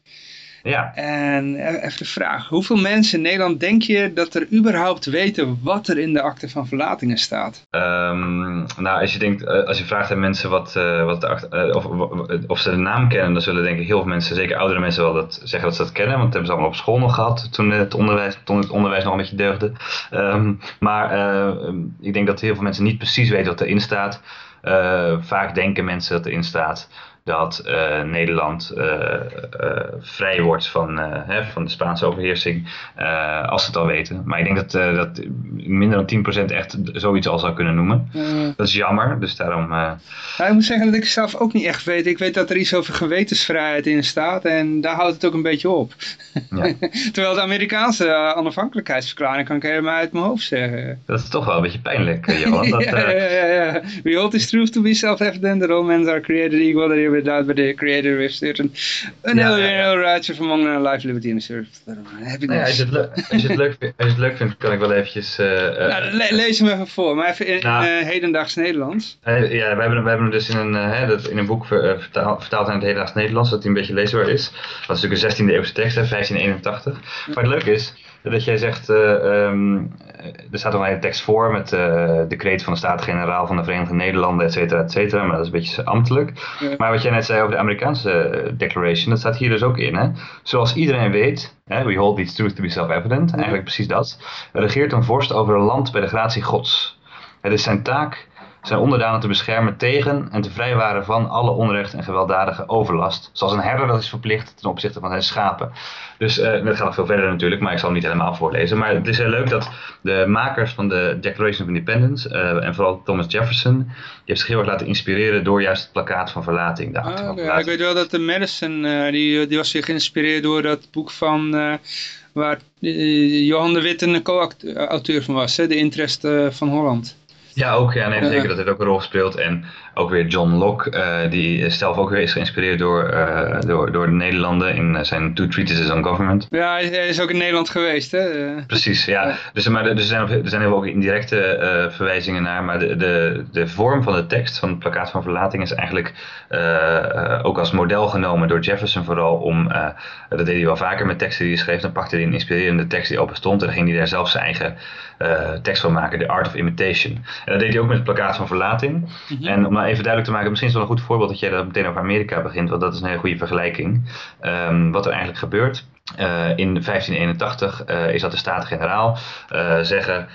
Ja. En e-, even de vraag, hoeveel mensen in Nederland denk je dat er überhaupt weten wat er in de akte van verlatingen staat? Um, nou, als je, denkt, eh, als je vraagt aan mensen wat, uh, wat de akte, uh, of, of ze de naam kennen, dan zullen denk ik heel veel mensen, zeker oudere mensen, wel dat zeggen dat ze dat kennen. Want dat hebben ze allemaal op school nog gehad toen het onderwijs, toen het onderwijs nog een beetje deugde. Um, maar ik denk dat heel veel mensen niet precies weten wat erin staat. vaak denken mensen dat erin staat dat uh, Nederland uh, uh, vrij wordt van, hè, van de Spaanse overheersing, als ze het al weten. Maar ik denk dat, dat minder dan 10% echt zoiets al zou kunnen noemen. Dat is jammer, dus daarom... Ja, ik moet zeggen dat ik zelf ook niet echt weet. Ik weet dat er iets over gewetensvrijheid in staat en daar houdt het ook een beetje op. Ja. Terwijl de Amerikaanse onafhankelijkheidsverklaring kan ik helemaal uit mijn hoofd zeggen. Dat is toch wel een beetje pijnlijk, Johan. Dat, ja, ja, ja, ja. We hold this truth to be self-evident that all men are created equal without by the creator with certain unalienable rights of among life, liberty and service. Nee, als, je het leuk, als, je het vindt, kan ik wel eventjes... Uh, nou, le lees hem even voor, maar even in nou, uh, hedendaags Nederlands. Ja, we hebben, we hebben hem dus in een, hè, dat, in een boek vertaald, vertaald in het hedendaags Nederlands, dat hij een beetje leesbaar is. Dat is natuurlijk een 16e eeuwse tekst, hè, 1581. Maar het leuke is, dat jij zegt, uh, um, er staat nog een hele tekst voor met de decreet van de Staten-Generaal van de Verenigde Nederlanden, et cetera, et cetera. Maar dat is een beetje ambtelijk. Maar wat jij net zei over de Amerikaanse eh, declaration, dat staat hier dus ook in. Hè? Zoals iedereen weet, hè, we hold these truths to be self-evident, eigenlijk precies dat, regeert een vorst over een land bij de gratie gods. Het is zijn taak zijn onderdanen te beschermen tegen en te vrijwaren van alle onrecht en gewelddadige overlast. Zoals een herder dat is verplicht ten opzichte van zijn schapen. Dus uh, dat gaat nog veel verder natuurlijk, maar ik zal het niet helemaal voorlezen. Maar het is heel leuk dat de makers van de Declaration of Independence, uh, en vooral Thomas Jefferson, die heeft zich heel erg laten inspireren door juist het plakkaat van verlating. De ah, okay. Ik weet wel dat de Madison, uh, die, die was zich geïnspireerd door dat boek van waar Johan de Witt een co-auteur van was, hè? De Interest van Holland. Ja, ook. Ja, nee, zeker. Dat heeft ook een rol gespeeld. En ook weer John Locke, uh, die zelf ook weer is geïnspireerd door, uh, door, door de Nederlanden in uh, zijn Two Treatises on Government. Ja, hij is ook in Nederland geweest, hè? Precies, ja. Dus, maar, er, zijn, er zijn ook indirecte verwijzingen naar, maar de, de, de vorm van de tekst van het plakkaat van verlating is eigenlijk ook als model genomen door Jefferson vooral om, dat deed hij wel vaker met teksten die hij schreef, dan pakte hij een inspirerende tekst die al bestond en dan ging hij daar zelf zijn eigen tekst van maken, The Art of Imitation. En dat deed hij ook met het plakkaat van verlating. Mm -hmm. En om even duidelijk te maken, misschien is het wel een goed voorbeeld dat jij dat meteen over Amerika begint, want dat is een hele goede vergelijking. Um, wat er eigenlijk gebeurt. in 1581 is dat de Staten-Generaal zeggen,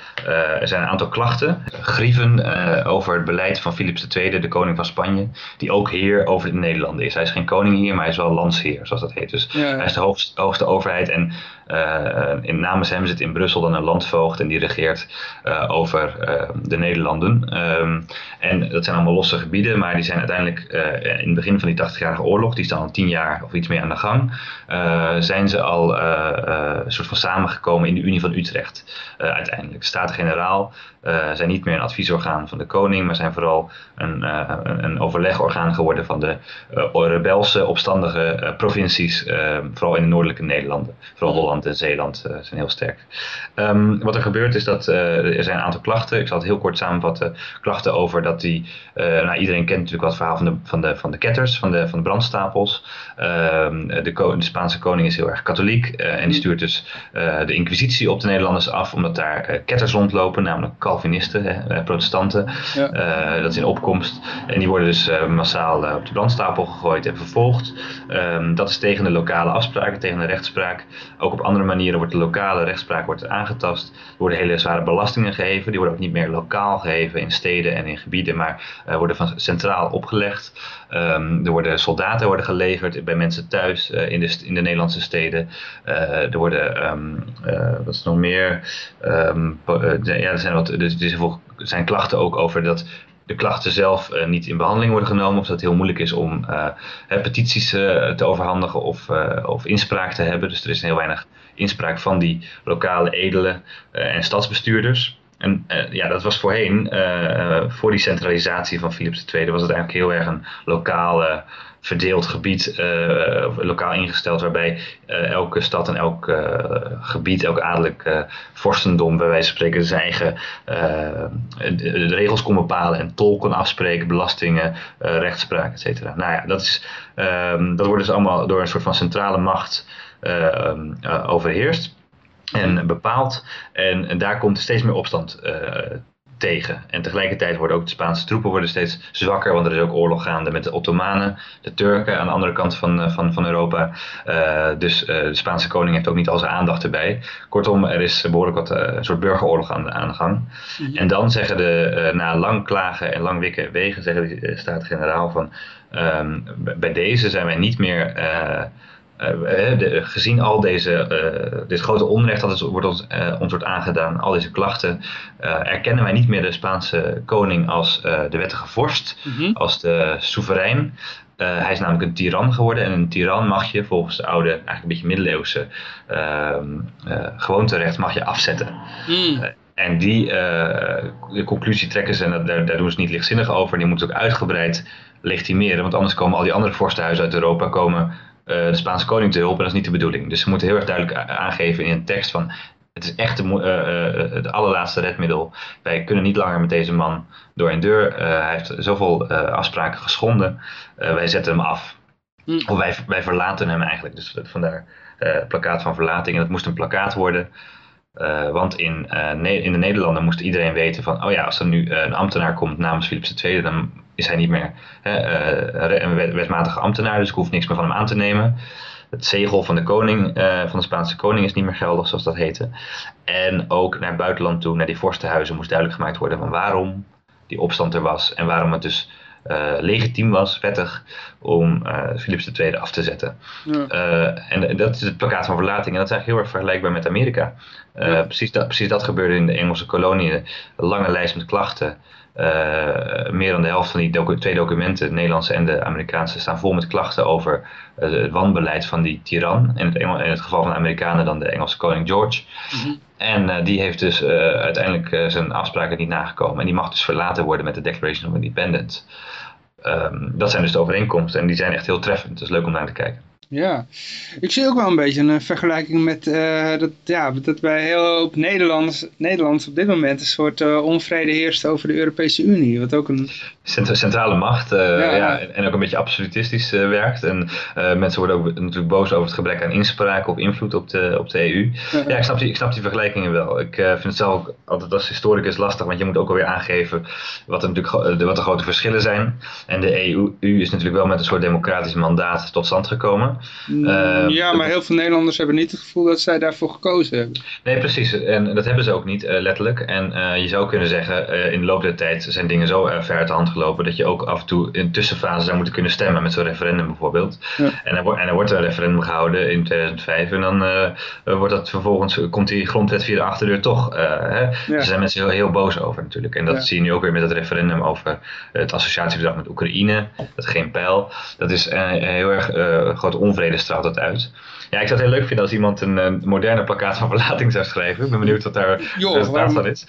er zijn een aantal klachten, grieven over het beleid van Philips II, de koning van Spanje, die ook heer over de Nederlanden is. Hij is geen koning hier, maar hij is wel landsheer, zoals dat heet. Dus hij is de hoogste, hoogste overheid en uh, in, namens hem zit in Brussel dan een landvoogd en die regeert uh, over uh, de Nederlanden. Um, en dat zijn allemaal losse gebieden, maar die zijn uiteindelijk in het begin van die 80-jarige oorlog, die is dan al tien jaar of iets meer aan de gang, zijn ze al een soort van samengekomen in de Unie van Utrecht uiteindelijk. Staten-generaal zijn niet meer een adviesorgaan van de koning, maar zijn vooral een, een, een overlegorgaan geworden van de rebelse, opstandige provincies, vooral in de noordelijke Nederlanden, vooral Holland en Zeeland uh, zijn heel sterk. Um, wat er gebeurt is dat uh, er zijn een aantal klachten. Ik zal het heel kort samenvatten. Klachten over dat die. Uh, nou, iedereen kent natuurlijk wat verhaal van de, van de, van de ketters, van de, van de brandstapels. Um, de, de, Spaanse koning is heel erg katholiek. en die mm. stuurt dus de Inquisitie op de Nederlanders af, omdat daar ketters rondlopen, namelijk Calvinisten, hè, protestanten. Ja. dat is in opkomst. En die worden dus massaal op de brandstapel gegooid en vervolgd. Um, dat is tegen de lokale afspraken, tegen de rechtspraak. Ook op andere manieren wordt de lokale rechtspraak wordt aangetast. Er worden hele zware belastingen geheven. Die worden ook niet meer lokaal geheven in steden en in gebieden, maar worden van centraal opgelegd. Um, er worden soldaten worden gelegerd bij mensen thuis uh, in, de, in de Nederlandse steden. Uh, er worden, um, wat is nog meer? Um, ja, er zijn, wat, dus, er zijn klachten ook over dat de klachten zelf niet in behandeling worden genomen. Of dat het heel moeilijk is om petities te overhandigen of, of inspraak te hebben. Dus er is heel weinig inspraak van die lokale edelen en stadsbestuurders. En ja, dat was voorheen, voor die centralisatie van Philips II, was het eigenlijk heel erg een lokale verdeeld gebied, lokaal ingesteld, waarbij elke stad en elk gebied, elk adellijk vorstendom, bij wijze van spreken, zijn eigen de, regels kon bepalen en tol kon afspreken, belastingen, rechtspraak, et cetera. Nou ja, dat, is, um, dat wordt dus allemaal door een soort van centrale macht overheerst en bepaald. En, en, daar komt steeds meer opstand tegen. En tegelijkertijd worden ook de Spaanse troepen worden steeds zwakker, want er is ook oorlog gaande met de Ottomanen, de Turken aan de andere kant van, eh, van, van Europa. Uh, dus uh, de Spaanse koning heeft ook niet al zijn aandacht erbij. Kortom, er is behoorlijk wat uh, een soort burgeroorlog aan, aan de gang. Mhm. En dan zeggen de, na lang klagen en lang wikken wegen, zeggen de Staten-Generaal van um, bij deze zijn wij niet meer de, gezien al deze, uh, dit grote onrecht dat wordt ons, uh, ons wordt aangedaan, al deze klachten, erkennen wij niet meer de Spaanse koning als de wettige vorst, mhm. als de soeverein. hij is namelijk een tiran geworden en een tiran mag je volgens de oude, eigenlijk een beetje middeleeuwse ehm, gewoonterecht mag je afzetten. Mm. En die de conclusie trekken ze, en daar, daar doen ze niet lichtzinnig over, en die moeten ook uitgebreid legitimeren, want anders komen al die andere vorstenhuizen uit Europa komen eh, de Spaanse koning te hulp. En dat is niet de bedoeling. Dus ze moeten heel erg duidelijk aangeven in een tekst van het is echt de, uh, het allerlaatste redmiddel. Wij kunnen niet langer met deze man door een deur. hij heeft zoveel afspraken geschonden. wij zetten hem af. Hm. Of wij, wij verlaten hem eigenlijk. Dus vandaar plakkaat van verlating. En het moest een plakkaat worden. Want in, in de Nederlanden moest iedereen weten van, oh ja, als er nu een ambtenaar komt namens Philips II, dan is hij niet meer hè, een wetmatige ambtenaar, dus ik hoef niks meer van hem aan te nemen. Het zegel van de koning, van de Spaanse koning, is niet meer geldig, zoals dat heette. En ook naar het buitenland toe, naar die vorstenhuizen, moest duidelijk gemaakt worden van waarom die opstand er was en waarom het dus uh, legitiem was, wettig, om uh, Philips II af te zetten. Ja. Uh, en dat is het plakkaat van verlating. En dat is eigenlijk heel erg vergelijkbaar met Amerika. Ja. precies, dat, precies dat gebeurde in de Engelse koloniën. Een lange lijst met klachten. Uh, meer dan de helft van die docu twee documenten, de Nederlandse en de Amerikaanse, staan vol met klachten over uh, het wanbeleid van die tiran. In het, in het, geval van de Amerikanen dan de Engelse koning George. Mm -hmm. En uh, die heeft dus uiteindelijk zijn afspraken niet nagekomen. En die mag dus verlaten worden met de Declaration of Independence. Um, dat zijn dus de overeenkomsten en die zijn echt heel treffend. Het is leuk om naar te kijken. Ja, ik zie ook wel een beetje een vergelijking met uh, dat, ja, dat bij heel hoop Nederlands, Nederlands op dit moment een soort uh, onvrede heerst over de Europese Unie. Wat ook een... Centrale macht uh, ja. ja. en ook een beetje absolutistisch werkt. En mensen worden ook natuurlijk boos over het gebrek aan inspraak of invloed op de, op de EU. Ja, ja ik, snap die, ik snap die vergelijkingen wel. Ik vind het zelf altijd als historicus lastig, want je moet ook alweer aangeven wat er natuurlijk wat de grote verschillen zijn. En de EU is natuurlijk wel met een soort democratisch mandaat tot stand gekomen. Mm, ja, maar heel veel Nederlanders hebben niet het gevoel dat zij daarvoor gekozen hebben. Nee, precies. En dat hebben ze ook niet, letterlijk. En je zou kunnen zeggen, in de loop der tijd zijn dingen zo ver uit de hand gelopen dat je ook af en toe in tussenfase zou moeten kunnen stemmen met zo'n referendum bijvoorbeeld. Ja. En, er, en er wordt een referendum gehouden in 2005 en dan wordt dat vervolgens, komt die grondwet via de achterdeur toch. Hè? Ja. Daar zijn mensen heel, heel boos over natuurlijk. En dat zie je nu ook weer met het referendum over het associatieverdrag met Oekraïne. Dat geen pijl. Dat is uh, heel erg uh, grote onvrede straalt dat uit. Ja, ik zou het heel leuk vinden als iemand een, moderne plakkaat van verlating zou schrijven. Ik ben benieuwd wat daar het resultaat van is.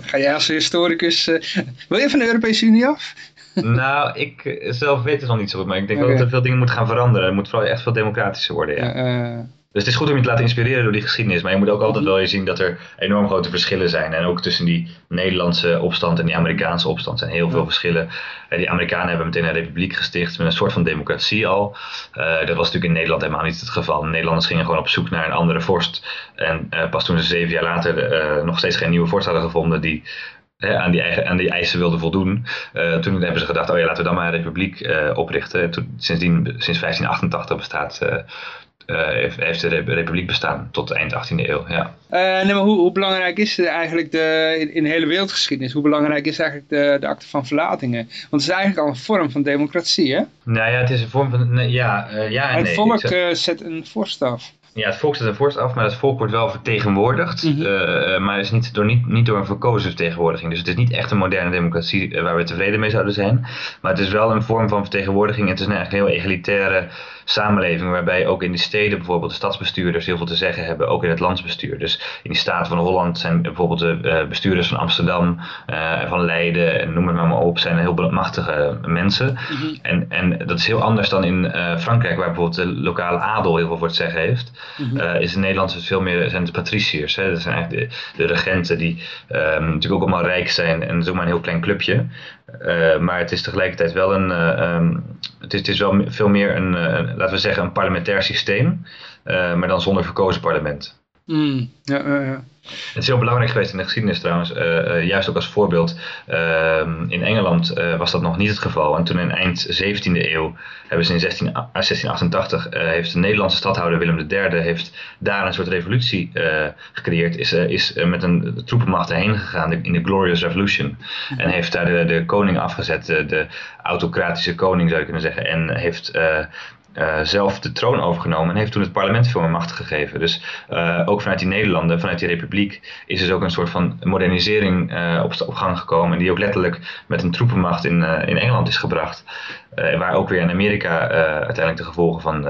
Ga jij als historicus... Uh, wil je van de Europese Unie af? nou, ik zelf weet het nog niet zo goed, maar ik denk wel dat er veel dingen moeten gaan veranderen. Het moet vooral echt veel democratischer worden, ja. Dus het is goed om je te laten inspireren door die geschiedenis. Maar je moet ook altijd wel zien dat er enorm grote verschillen zijn. En ook tussen die Nederlandse opstand en die Amerikaanse opstand zijn heel veel verschillen. Eh, die Amerikanen hebben meteen een republiek gesticht met een soort van democratie al. Uh, dat was natuurlijk in Nederland helemaal niet het geval. De Nederlanders gingen gewoon op zoek naar een andere vorst. En uh, pas toen ze zeven jaar later nog steeds geen nieuwe vorst hadden gevonden die aan, die eigen, aan die eisen wilden voldoen. Uh, toen hebben ze gedacht, oh ja, laten we dan maar een republiek uh, oprichten. Toen, sindsdien, sinds 1588 bestaat uh, heeft, de republiek bestaan tot eind 18e eeuw. Ja. Uh, nee, maar hoe, hoe, belangrijk is eigenlijk de, in, in, de hele wereldgeschiedenis, hoe belangrijk is eigenlijk de, de akte van verlatingen? Want het is eigenlijk al een vorm van democratie, hè? Nou ja, het is een vorm van, ja, ja en Het nee. volk zet een vorst af. Ja, het volk zet een vorst af, maar het volk wordt wel vertegenwoordigd. Mm -hmm. maar is niet door, niet, niet door een verkozen vertegenwoordiging. Dus het is niet echt een moderne democratie waar we tevreden mee zouden zijn. Maar het is wel een vorm van vertegenwoordiging. Het is een heel egalitaire samenleving waarbij ook in die steden bijvoorbeeld de stadsbestuurders heel veel te zeggen hebben, ook in het landsbestuur. Dus in die staat van Holland zijn bijvoorbeeld de bestuurders van Amsterdam, uh, van Leiden en noem het maar, maar op, zijn heel machtige mensen. Mhm. en, en dat is heel anders dan in uh, Frankrijk, waar bijvoorbeeld de lokale adel heel veel voor het zeggen heeft. Mm is in Nederland het veel meer zijn de patriciërs. Hè? Dat zijn eigenlijk de, regenten die um, natuurlijk ook allemaal rijk zijn en zomaar een heel klein clubje. Uh, maar het is tegelijkertijd wel een, uh, um, het, is, het, is, wel veel meer een, laten we zeggen, een parlementair systeem, maar dan zonder verkozen parlement. Mm, ja, ja. Het is heel belangrijk geweest in de geschiedenis trouwens, uh, uh, juist ook als voorbeeld. Uh, in Engeland was dat nog niet het geval. En toen in eind 17e eeuw hebben ze in 16, 1688 heeft de Nederlandse stadhouder Willem III heeft daar een soort revolutie gecreëerd. Is, is met een troepenmacht heen gegaan in de Glorious Revolution. En heeft daar de, de koning afgezet, de, de autocratische koning zou je kunnen zeggen. En heeft uh, zelf de troon overgenomen en heeft toen het parlement veel meer macht gegeven. Dus uh, ook vanuit die Nederlanden, vanuit die republiek, is dus ook een soort van modernisering uh, op, op, gang gekomen. Die ook letterlijk met een troepenmacht in, in Engeland is gebracht. waar ook weer in Amerika uiteindelijk de gevolgen van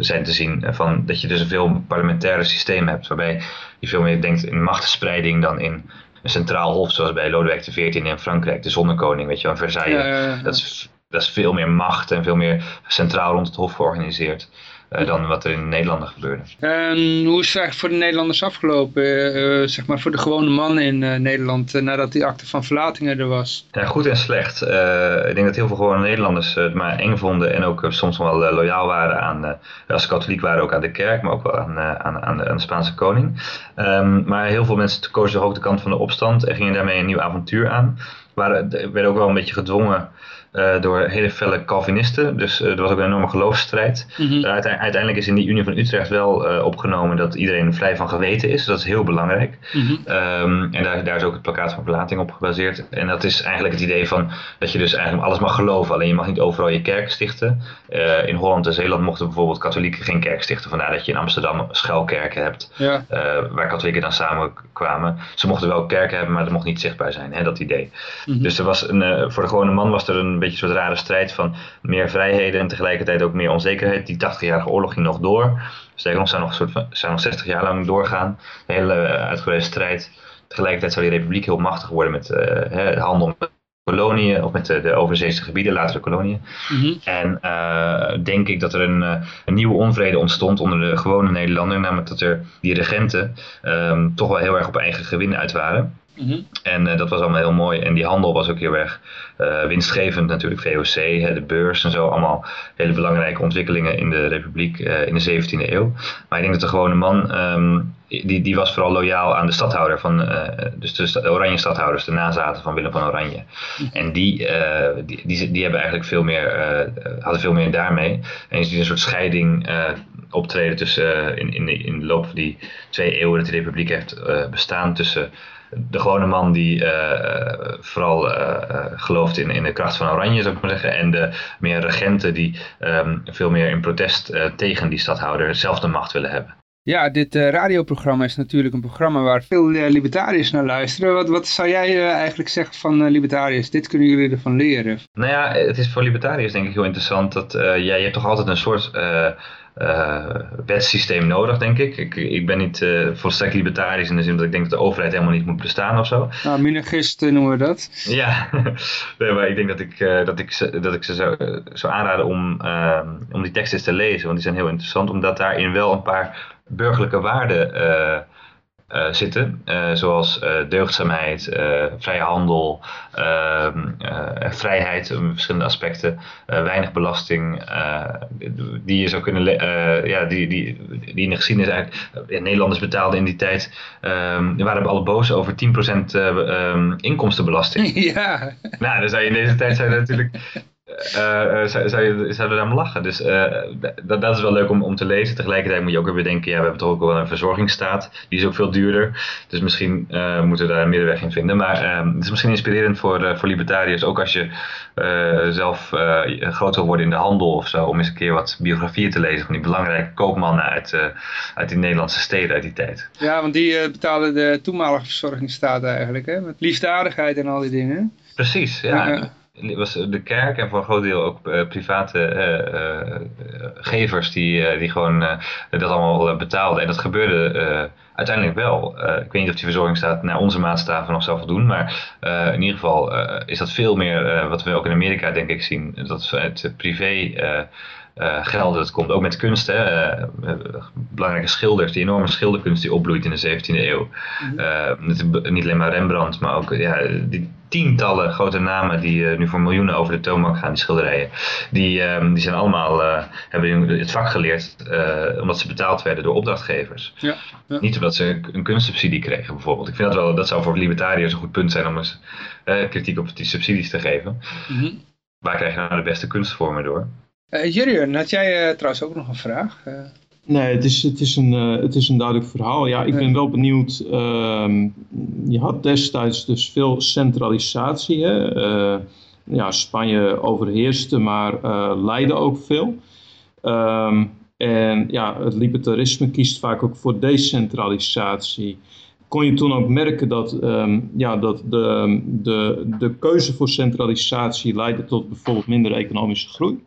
zijn te zien. van dat je dus een veel parlementaire systeem hebt, waarbij je veel meer denkt in machtenspreiding dan in een centraal hof, zoals bij Lodewijk XIV in Frankrijk, de zonnekoning, weet je wel, Versailles. Ja, ja, ja. Dat is dat is veel meer macht en veel meer centraal rond het Hof georganiseerd. Uh, dan wat er in Nederland gebeurde. En hoe is het eigenlijk voor de Nederlanders afgelopen? Uh, zeg maar voor de gewone man in uh, Nederland nadat die akte van verlatingen er was? Ja, goed en slecht. ik denk dat heel veel gewone Nederlanders het maar eng vonden en ook soms wel loyaal waren aan, als katholiek waren ook aan de kerk, maar ook wel aan, aan, aan, de, aan de Spaanse koning. Um, maar heel veel mensen kozen ook de kant van de opstand en gingen daarmee een nieuw avontuur aan. Waren, werden ook wel een beetje gedwongen uh, door hele felle Calvinisten. Dus uh, er was ook een enorme geloofsstrijd. Mm -hmm. uiteindelijk is in die Unie van Utrecht wel uh, opgenomen dat iedereen vrij van geweten is. Dat is heel belangrijk. Mm -hmm. um, en daar, daar, is ook het plakkaat van verlating op gebaseerd. En dat is eigenlijk het idee van dat je dus eigenlijk alles mag geloven. Alleen je mag niet overal je kerk stichten. in Holland en Zeeland mochten bijvoorbeeld katholieken geen kerk stichten. Vandaar dat je in Amsterdam schuilkerken hebt. Ja. waar katholieken dan samenkwamen. Ze mochten wel kerken hebben, maar dat mocht niet zichtbaar zijn. Hè, dat idee. Mm -hmm. Dus er was een, voor de gewone man was er een beetje een soort rare strijd van meer vrijheden en tegelijkertijd ook meer onzekerheid. Die 80-jarige oorlog ging nog door. Sterker nog, zou nog, soort van, zou nog 60 jaar lang doorgaan. Een hele uh, uitgebreide strijd. Tegelijkertijd zou die republiek heel machtig worden met uh, handel met koloniën of met de, de overzeese gebieden, latere koloniën. Mm -hmm. En uh, denk ik dat er een, een, nieuwe onvrede ontstond onder de gewone Nederlander, namelijk dat er die regenten um, toch wel heel erg op eigen gewin uit waren. Mhm. En dat was allemaal heel mooi. En die handel was ook heel erg winstgevend natuurlijk. VOC, de beurs en zo. Allemaal hele belangrijke ontwikkelingen in de republiek in de 17e eeuw. Maar ik denk dat de gewone man... Ehm, die, die was vooral loyaal aan de stadhouder van, dus de oranje stadhouders, de nazaten van Willem van Oranje. Mhm. En die, die, die, die, hebben eigenlijk veel meer, hadden veel meer daarmee. En je ziet een soort scheiding optreden tussen, in, in, in de loop van die twee eeuwen dat de republiek heeft bestaan tussen de gewone man die uh, vooral uh, gelooft in, in de kracht van Oranje, zou ik maar zeggen, en de meer regenten die um, veel meer in protest tegen die stadhouder zelf de macht willen hebben. Ja, dit radioprogramma is natuurlijk een programma waar veel libertariërs naar luisteren. Wat, wat zou jij eigenlijk zeggen van libertariërs? Dit kunnen jullie ervan leren. Nou ja, het is voor libertariërs denk ik heel interessant dat jij je hebt toch altijd een soort uh, wetsysteem nodig, denk ik. Ik, ik ben niet uh, volstrekt libertarisch in de zin dat ik denk dat de overheid helemaal niet moet bestaan of zo. Nou, minagist noemen we dat. Ja, nee, maar ik denk dat ik, uh, dat ik, dat ik ze zou, zou aanraden om, om die teksten te lezen, want die zijn heel interessant, omdat daarin wel een paar burgerlijke waarden zitten, uh, zoals uh, deugdzaamheid, vrije handel, ehm, vrijheid in verschillende aspecten, weinig belasting, die je zou kunnen, ja, die, die, die in de geschiedenis eigenlijk, Nederlanders betaalden in die tijd, um, die waren alle boos over 10% um, inkomstenbelasting. Ja. Nou, dan zou je in deze tijd zijn natuurlijk uh, zou, zou, je, zou daar lachen. Dus uh, dat, dat is wel leuk om, om te lezen. Tegelijkertijd moet je ook weer bedenken, ja, we hebben toch ook wel een verzorgingsstaat. Die is ook veel duurder. Dus misschien uh, moeten we daar een middenweg in vinden. Maar het is misschien inspirerend voor, voor libertariërs. Ook als je zelf groot wil worden in de handel of zo. Om eens een keer wat biografieën te lezen van die belangrijke koopmannen uit, uit die Nederlandse steden uit die tijd. Ja, want die betalen de toenmalige verzorgingsstaat eigenlijk. Hè? Met liefdadigheid en al die dingen. Precies, ja was de kerk en voor een groot deel ook uh, private uh, uh, gevers die, die gewoon dat allemaal betaalden. En dat gebeurde uiteindelijk wel. ik weet niet of die verzorgingsstaat naar onze maatstaven nog zou voldoen, maar in ieder geval is dat veel meer wat we ook in Amerika denk ik zien. Dat het privé uh, gelden. Dat komt ook met kunst. Hè. Uh, belangrijke schilders, die enorme schilderkunst die opbloeit in de 17e eeuw. Uh, niet alleen maar Rembrandt, maar ook ja, die tientallen grote namen die nu voor miljoenen over de toonbank gaan, die schilderijen. Die, ehm, die zijn allemaal, hebben het vak geleerd omdat ze betaald werden door opdrachtgevers. Ja, ja. Niet omdat ze een kunstsubsidie kregen bijvoorbeeld. Ik vind dat wel, dat zou voor libertariërs een goed punt zijn om eens kritiek op die subsidies te geven. Mm Waar krijg je nou de beste kunstvormen door? Uh, Jurjen, had jij uh, trouwens ook nog een vraag? Uh... Nee, het is, het, is een, het is een duidelijk verhaal. Ja, ik ben wel benieuwd. Ehm, je had destijds dus veel centralisatie. Hè? ja, Spanje overheerste, maar leidde ook veel. Um, en ja, het libertarisme kiest vaak ook voor decentralisatie. Kon je toen ook merken dat, um, ja, dat de, de, de keuze voor centralisatie leidde tot bijvoorbeeld minder economische groei?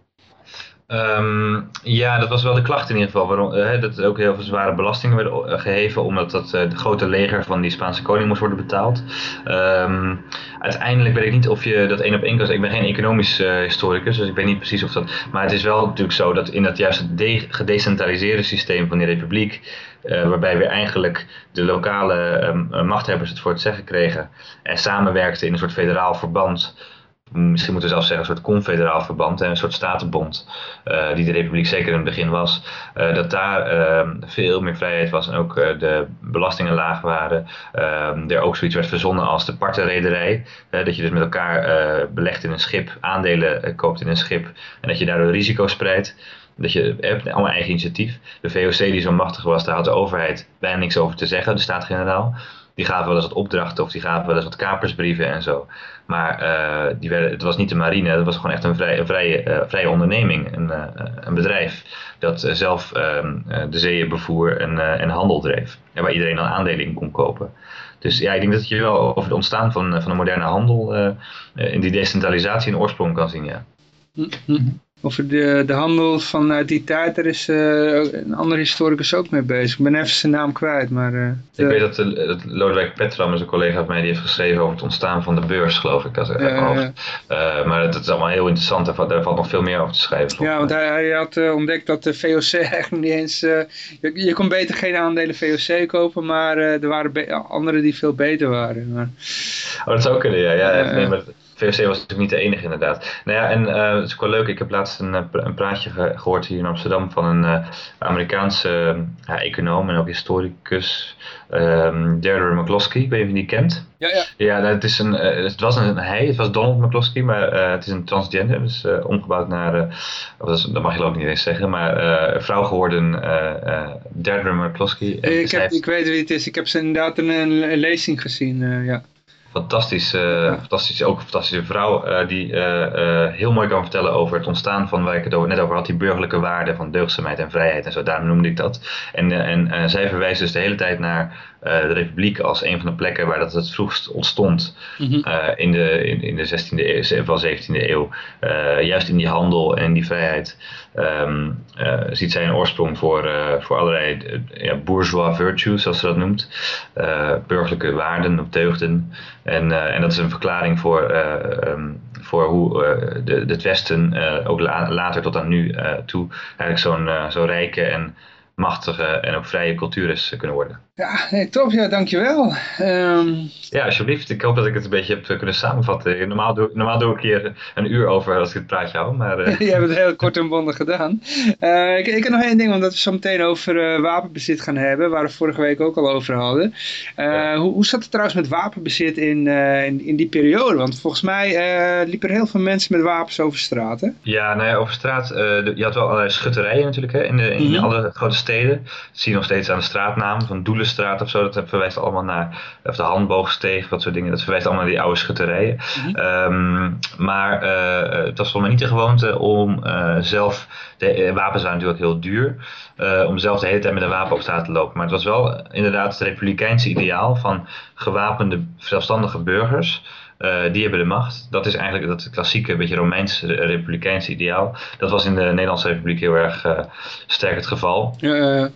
Um, ja, dat was wel de klacht in ieder geval. Waarom, uh, dat ook heel veel zware belastingen werden eh, geheven, omdat dat uh, de grote leger van die Spaanse koning moest worden betaald. Um, uiteindelijk weet ik niet of je dat één op één kan Ik ben geen economisch historicus, dus ik weet niet precies of dat. Maar het is wel natuurlijk zo dat in dat juist het gedecentraliseerde systeem van die republiek, waarbij we eigenlijk de lokale um, machthebbers het voor het zeggen kregen en samenwerkten in een soort federaal verband misschien moeten we zelfs zeggen, een soort confederaal verband, en een soort statenbond, uh, die de republiek zeker in het begin was, uh, dat daar uh, veel meer vrijheid was en ook eh, de belastingen laag waren. Ehm, er ook zoiets werd verzonnen als de partenrederij, dat je dus met elkaar belegt in een schip, aandelen koopt in een schip en dat je daardoor risico spreidt. Dat je hebt allemaal eigen initiatief. De VOC die zo machtig was, daar had de overheid bijna niks over te zeggen, de staat-generaal. Die gaven wel eens wat opdrachten of die gaven wel eens wat kapersbrieven en zo. Maar uh, die werden, het was niet de marine, het was gewoon echt een, vrij, een vrije, uh, vrije onderneming, een, uh, een bedrijf dat zelf ehm, de zeeën bevoer en, en handel dreef. En waar iedereen dan aandelen in kon kopen. Dus ja, ik denk dat je wel over het ontstaan van, van een moderne handel in die decentralisatie een oorsprong kan zien, ja. Hm, hm. Over de, de handel vanuit die tijd, daar is een andere historicus ook mee bezig. Ik ben even zijn naam kwijt, maar... ik weet dat, de, Lodewijk Petram, een collega van mij, die heeft geschreven over het ontstaan van de beurs, geloof ik. Als, maar het, is allemaal heel interessant, daar, daar valt nog veel meer over te schrijven. Ja, want hij, hij had ontdekt dat de VOC eigenlijk niet eens... je, je kon beter geen aandelen VOC kopen, maar er waren anderen die veel beter waren. Maar... Oh, dat zou kunnen, ja. ja nee, maar VOC was natuurlijk niet de enige inderdaad. Nou ja, en uh, het is ook wel leuk. Ik heb laatst een, eh, een praatje gehoord hier in Amsterdam van een uh, Amerikaanse uh, econoom en ook historicus, um, Deirdre McCloskey. Ik weet niet of je die kent. Ja, ja. Ja, nou, het, is een, het was een hij, het was Donald McCloskey, maar het is een transgender. Dus omgebouwd naar, dat, dat, mag je ook niet eens zeggen, maar vrouw geworden Deirdre McCloskey. Ik, heb, ik weet wie het is. Ik heb ze inderdaad een, een lezing gezien, ja fantastische, uh, fantastische, ook een fantastische vrouw uh, die uh, heel mooi kan vertellen over het ontstaan van waar ik het over, net over had, die burgerlijke waarden van deugdzaamheid en vrijheid en zo. Daarom noemde ik dat. En, en zij verwijst dus de hele tijd naar de Republiek als een van de plekken waar dat het vroegst ontstond mm -hmm. in, de, in, in de 16e eeuw, van 17e eeuw. juist in die handel en die vrijheid um, ziet zij een oorsprong voor, voor allerlei ja, bourgeois virtues, zoals ze dat noemt. burgerlijke waarden of deugden. En, uh, en dat is een verklaring voor, uh, um, voor hoe uh, de, het Westen ook la later tot aan nu toe eigenlijk zo'n zo rijke en machtige en ook vrije cultuur is kunnen worden. Ja, top. Ja, dankjewel. Um... Ja, alsjeblieft. Ik hoop dat ik het een beetje heb eh, kunnen samenvatten. Normaal doe, normaal doe ik hier een uur over als ik het praatje hou. Maar, uh... Je hebt het heel kort en bondig gedaan. Uh, ik, ik heb nog één ding, omdat we zo meteen over wapenbezit gaan hebben. Waar we vorige week ook al over hadden. Ja. hoe, hoe zat het trouwens met wapenbezit in, in, in, die periode? Want volgens mij liepen er heel veel mensen met wapens over straat. Hè? Ja, nou ja, over straat. Je had wel allerlei schutterijen natuurlijk hè, in, de, in mm -hmm. alle grote steden. Dat zie je nog steeds aan de straatnaam van doelen straat of zo. Dat verwijst allemaal naar, of de handboogsteeg, wat soort dingen. Dat verwijst allemaal naar die oude schutterijen. Mm um, maar uh, het was voor mij niet de gewoonte om uh, zelf, de wapens waren natuurlijk heel duur, uh, om zelf de hele tijd met een wapen op straat te lopen. Maar het was wel inderdaad het republikeinse ideaal van gewapende zelfstandige burgers. Uh, die hebben de macht. Dat is eigenlijk dat klassieke, beetje Romeinse republikeinse ideaal. Dat was in de Nederlandse Republiek heel erg uh, sterk het geval. Ja,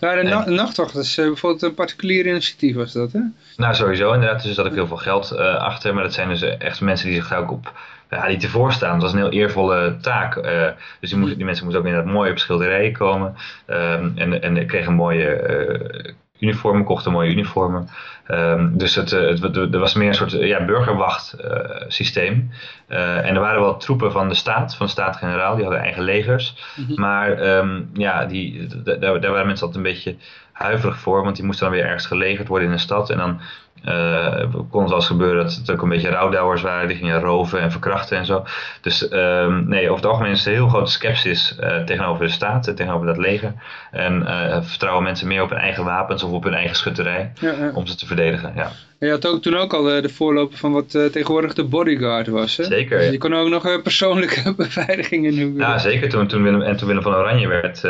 ja, de na nachtwacht uh, bijvoorbeeld een particulier initiatief was dat, hè? Nou, sowieso inderdaad. Dus zat ook heel veel geld uh, achter. Maar dat zijn dus echt mensen die zich ook op ja, die tevoor staan. Dat was een heel eervolle taak. Uh, dus die, moest, die mensen moesten ook inderdaad mooi op schilderijen komen. Um, en, en kregen mooie uniformen, kochten mooie uniformen. Um, dus het, het, er was meer een soort ja, burgerwacht uh, systeem. En er waren wel troepen van de staat, van de staat-generaal, die hadden eigen legers. Mm -hmm. Maar um, ja, die, daar, daar waren mensen altijd een beetje huiverig voor, want die moesten dan weer ergens gelegerd worden in een stad. En dan uh, kon eens gebeuren dat het ook een beetje rouwdouwers waren, die gingen roven en verkrachten en zo. Dus um, nee, over het algemeen is er heel grote sceptisch uh, tegenover de staat, tegenover dat leger. En uh, vertrouwen mensen meer op hun eigen wapens of op hun eigen schutterij ja, ja. om ze te verdedigen. Ja. Je had ook toen ook al de voorloper van wat uh, tegenwoordig de bodyguard was. Hè? Zeker. Dus je kon ook nog uh, persoonlijke beveiligingen doen. Ja, zeker. Toen, toen Willem, en toen Willem van Oranje werd,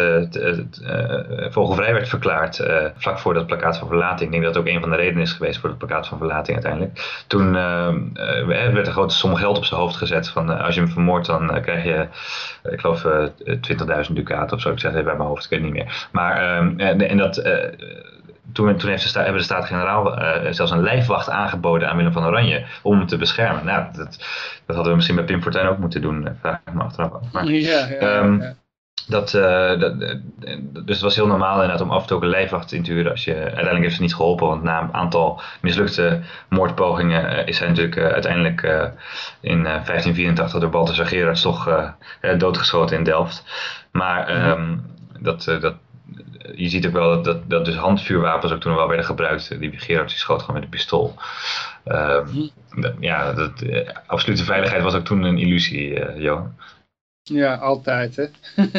vogelvrij werd verklaard, vlak voor dat plakkaat van verlating. Ik denk dat dat ook een van de redenen is geweest voor het plakkaat van verlating uiteindelijk. Toen werd een grote som geld op zijn hoofd gezet. Van als je hem vermoordt, dan krijg je, ik geloof, 20.000 ducaten of zo. Ik zeg het even bij mijn hoofd, ik weet het niet meer. Maar, en, en dat toen, toen heeft de sta, hebben de Staten-Generaal uh, zelfs een lijfwacht aangeboden aan Willem van Oranje om hem te beschermen. Nou, dat, dat hadden we misschien bij Pim Fortuyn ook moeten doen, eh, vraag ik me achteraf af. Maar, ja, ja, um, ja. Dat, uh, dat, dus het was heel normaal inderdaad om af en toe ook een lijfwacht in te huren. Als je, uiteindelijk heeft het niet geholpen, want na een aantal mislukte moordpogingen is hij natuurlijk uh, uiteindelijk in 1584 door Balthasar Gerards toch doodgeschoten in Delft. Maar um, dat, dat, je ziet ook wel dat, dat, dat dus handvuurwapens ook toen wel werden gebruikt. Die Gerard die schoot gewoon met een pistool. Um, ja, dat, absolute veiligheid was ook toen een illusie, uh, Johan. Ja, altijd hè.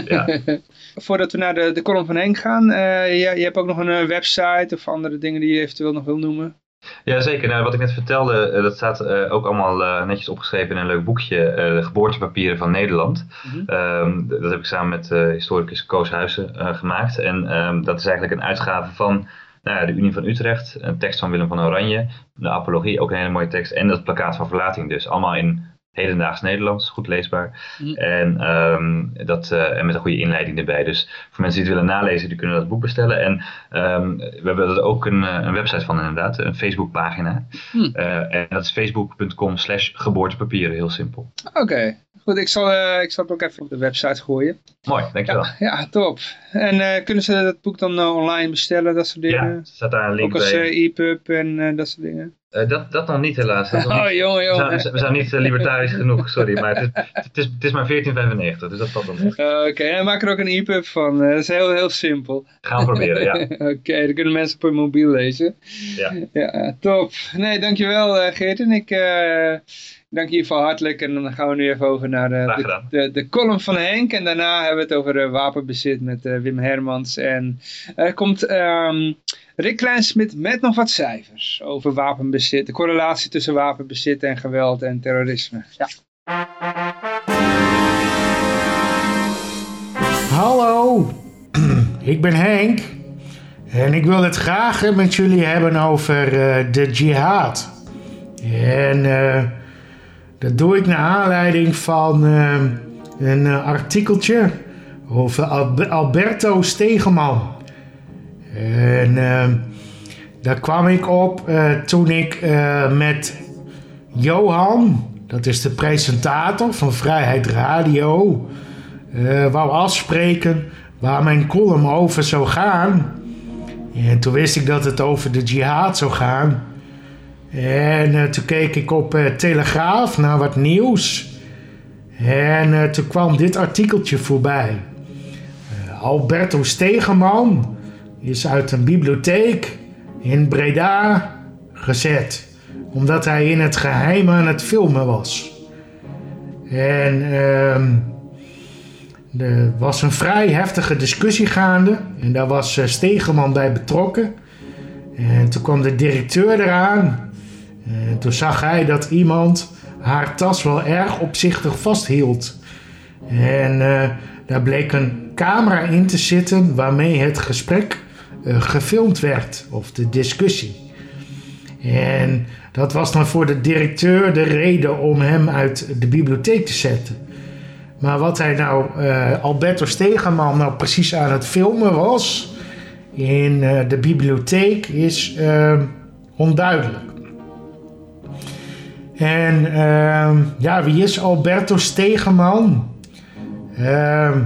Ja. Voordat we naar de, de column van Henk gaan, uh, je, je hebt ook nog een website of andere dingen die je eventueel nog wil noemen. Ja, zeker. Nou, wat ik net vertelde, dat staat uh, ook allemaal uh, netjes opgeschreven in een leuk boekje, uh, de geboortepapieren van Nederland. Mm -hmm. um, dat heb ik samen met historicus Koos Huizen gemaakt. En um, dat is eigenlijk een uitgave van nou ja, de Unie van Utrecht, een tekst van Willem van Oranje, de Apologie, ook een hele mooie tekst, en dat plakkaat van verlating dus. Allemaal in hedendaags Nederlands, goed leesbaar. Mm. En, ehm, dat, uh, en met een goede inleiding erbij. Dus voor mensen die het willen nalezen, die kunnen dat boek bestellen. En um, we hebben er ook een, eh, een website van inderdaad, een Facebookpagina. Mm. Uh, en dat is facebook.com slash geboortepapieren, heel simpel. Oké, goed. Ik zal, uh, ik zal het ook even op de website gooien. Mooi, dankjewel. Ja, ja top. En kunnen ze dat boek dan online bestellen, dat soort dingen? Ja, staat daar een link ook als bij. e-pub en dat soort dingen? Uh, dat, dat nog niet helaas. Dat oh, niet, jongen, jongen. We zijn, we zijn niet uh, libertarisch genoeg, sorry. Maar het is, het is, het is maar 14,95, dus dat valt dan niet. Oké, okay, en maak er ook een e-pub van. dat is heel, heel simpel. Gaan we proberen, ja. Oké, okay, dan kunnen mensen op hun mobiel lezen. Ja. Ja, top. Nee, dankjewel Geert. En ik dank je geval hartelijk. En dan gaan we nu even over naar de, de, de, column van Henk. En daarna hebben we het over wapenbezit met Wim Hermans. En er komt... Um, Rick Kleinsmit met nog wat cijfers over wapenbezit, de correlatie tussen wapenbezit en geweld en terrorisme. Ja. Hallo, ik ben Henk en ik wil het graag met jullie hebben over uh, de jihad. En uh, dat doe ik naar aanleiding van uh, een artikeltje over Alberto Stegeman. En uh, daar kwam ik op uh, toen ik uh, met Johan, dat is de presentator van Vrijheid Radio, wou afspreken waar mijn column over zou gaan. En toen wist ik dat het over de jihad zou gaan. En toen keek ik op Telegraaf naar wat nieuws. En toen kwam dit artikeltje voorbij. Alberto Stegeman is uit een bibliotheek in Breda gezet. Omdat hij in het geheim aan het filmen was. En uh, er was een vrij heftige discussie gaande. En daar was Stegeman bij betrokken. En toen kwam de directeur eraan. En toen zag hij dat iemand haar tas wel erg opzichtig vasthield. En uh, daar bleek een camera in te zitten waarmee het gesprek uh, gefilmd werd, of de discussie. En dat was dan voor de directeur de reden om hem uit de bibliotheek te zetten. Maar wat hij nou, uh, Alberto Stegeman, nou precies aan het filmen was in de bibliotheek, is onduidelijk. En ja, wie is Alberto Stegeman? Ehm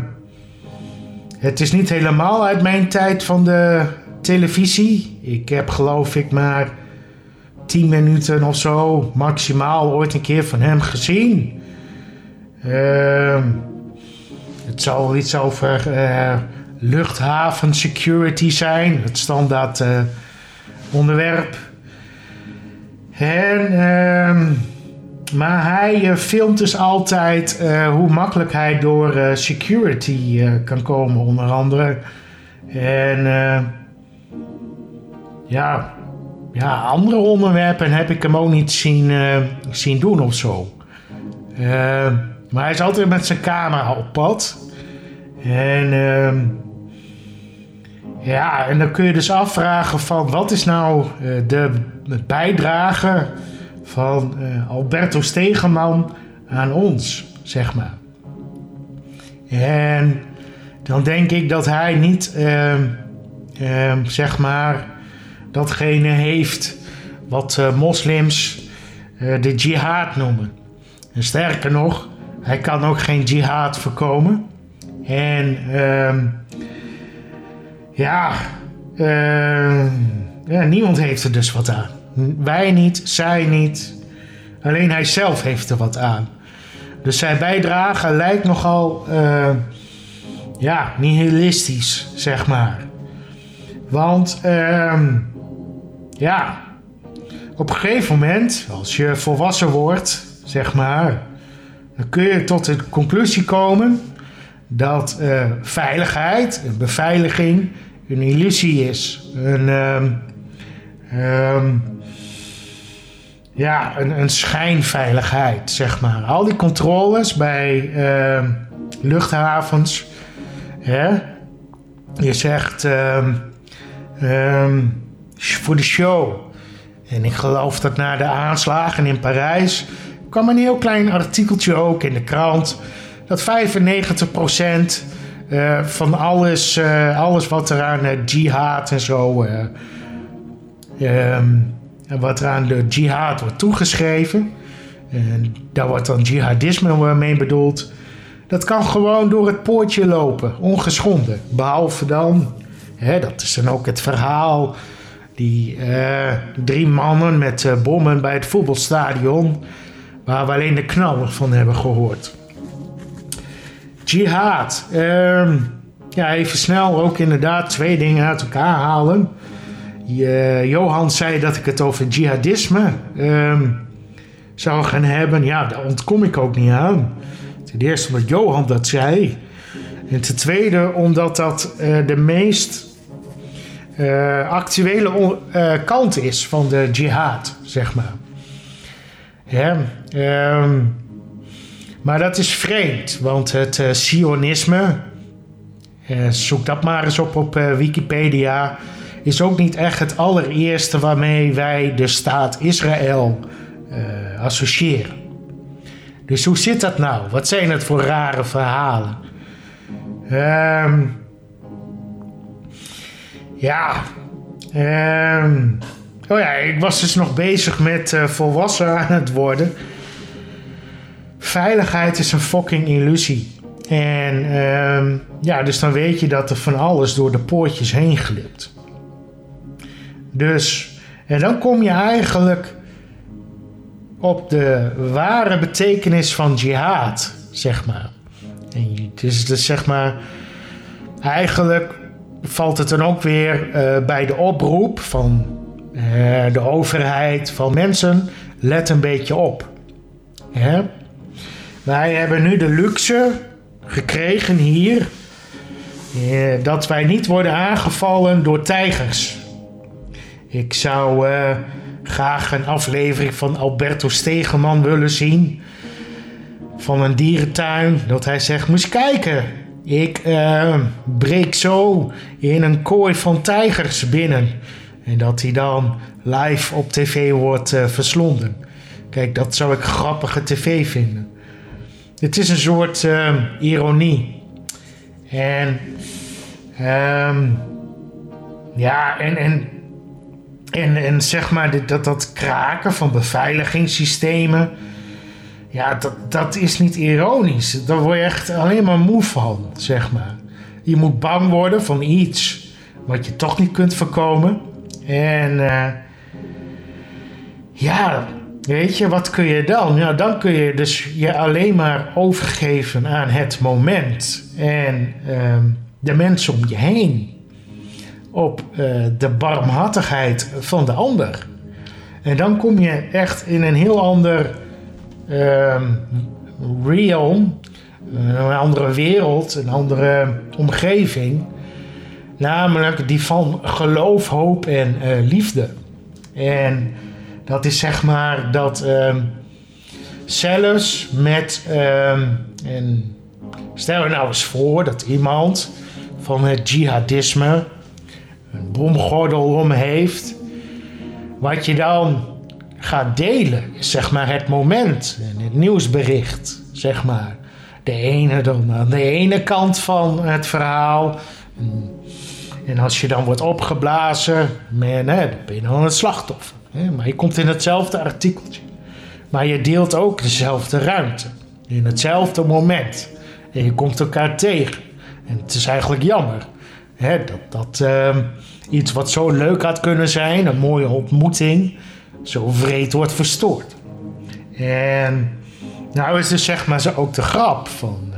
het is niet helemaal uit mijn tijd van de televisie. Ik heb geloof ik maar 10 minuten of zo maximaal ooit een keer van hem gezien. Uh, het zal iets over uh, luchthaven security zijn, het standaard uh, onderwerp. En ehm, maar hij uh, filmt dus altijd uh, hoe makkelijk hij door uh, security kan komen, onder andere. En ja, ja, andere onderwerpen heb ik hem ook niet zien, zien doen of zo. maar hij is altijd met zijn camera op pad. En ehm, ja, en dan kun je dus afvragen van wat is nou de bijdrage van uh, Alberto Stegeman aan ons, zeg maar. En dan denk ik dat hij niet, uh, uh, zeg maar, datgene heeft wat uh, moslims de jihad noemen. En sterker nog, hij kan ook geen jihad voorkomen. En ehm, ja, ja, niemand heeft er dus wat aan. Wij niet, zij niet. Alleen hij zelf heeft er wat aan. Dus zijn bijdrage lijkt nogal, uh, ja, nihilistisch, zeg maar. Want, uh, ja, op een gegeven moment, als je volwassen wordt, zeg maar, dan kun je tot de conclusie komen dat uh, veiligheid, beveiliging, een illusie is. Een, um, ja, een, een schijnveiligheid, zeg maar. Al die controles bij uh, luchthavens. Hè? Je zegt voor de show. En ik geloof dat na de aanslagen in Parijs kwam een heel klein artikeltje ook in de krant. Dat 95% uh, van alles, uh, alles wat er aan uh, jihad en zo. Um, wat er aan de jihad wordt toegeschreven. En daar wordt dan jihadisme mee bedoeld. Dat kan gewoon door het poortje lopen, ongeschonden. Behalve dan, hè, dat is dan ook het verhaal. Die drie mannen met bommen bij het voetbalstadion. Waar we alleen de knallen van hebben gehoord. Jihad. Uh, ja, even snel ook inderdaad twee dingen uit elkaar halen. Je, Johan zei dat ik het over jihadisme uh, zou gaan hebben. Ja, daar ontkom ik ook niet aan. Ten eerste omdat Johan dat zei. En ten tweede omdat dat uh, de meest uh, actuele uh, kant is van de jihad, zeg maar. Ja, maar dat is vreemd, want het uh, Sionisme, uh, zoek dat maar eens op op uh, Wikipedia, is ook niet echt het allereerste waarmee wij de staat Israël associëren. Dus hoe zit dat nou? Wat zijn het voor rare verhalen? Um, ja, um, oh ja, ik was dus nog bezig met volwassen aan het worden. Veiligheid is een fucking illusie. En um, ja, dus dan weet je dat er van alles door de poortjes heen glipt. Dus, en dan kom je eigenlijk op de ware betekenis van jihad, zeg maar. En dus, dus zeg maar, eigenlijk valt het dan ook weer uh, bij de oproep van uh, de overheid, van mensen, let een beetje op. Hè? Wij hebben nu de luxe gekregen hier eh, dat wij niet worden aangevallen door tijgers. Ik zou eh, graag een aflevering van Alberto Stegeman willen zien. Van een dierentuin. Dat hij zegt: Moest kijken. Ik uh, breek zo in een kooi van tijgers binnen. En dat hij dan live op tv wordt uh, verslonden. Kijk, dat zou ik grappige tv vinden. Het is een soort uh, ironie. En um, ja, en, en, en, en zeg maar dat, dat kraken van beveiligingssystemen. Ja, dat, dat is niet ironisch. Daar word je echt alleen maar moe van, zeg maar. Je moet bang worden van iets wat je toch niet kunt voorkomen. En uh, ja, Weet je, wat kun je dan? Ja, dan kun je dus je alleen maar overgeven aan het moment en uh, de mensen om je heen. Op uh, de barmhartigheid van de ander. En dan kom je echt in een heel ander uh, realm, een andere wereld, een andere omgeving. Namelijk die van geloof, hoop en uh, liefde. En dat is zeg maar dat um, zelfs met. Um, en stel je nou eens voor dat iemand van het jihadisme een bomgordel om heeft. Wat je dan gaat delen zeg maar het moment en het nieuwsbericht, zeg maar. De ene dan aan de ene kant van het verhaal. En als je dan wordt opgeblazen, man, hè, dan ben je dan het slachtoffer. Maar je komt in hetzelfde artikeltje. Maar je deelt ook dezelfde ruimte. In hetzelfde moment. En je komt elkaar tegen. En het is eigenlijk jammer. Dat dat uh, iets wat zo leuk had kunnen zijn, een mooie ontmoeting, zo vreed wordt verstoord. En nou is dus zeg maar ook de grap van uh,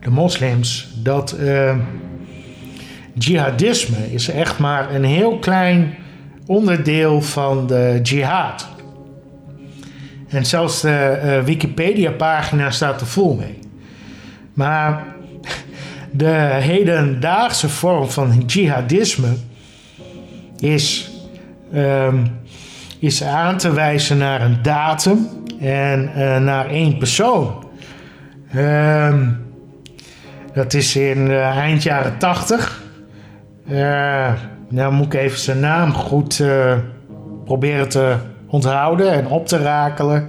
de moslims dat uh, jihadisme is echt maar een heel klein onderdeel van de jihad. En zelfs de uh, Wikipedia-pagina staat er vol mee. Maar de hedendaagse vorm van jihadisme is, um, is aan te wijzen naar een datum en uh, naar één persoon. Um, dat is in uh, eind jaren 80. Nou moet ik even zijn naam goed uh, proberen te onthouden en op te rakelen.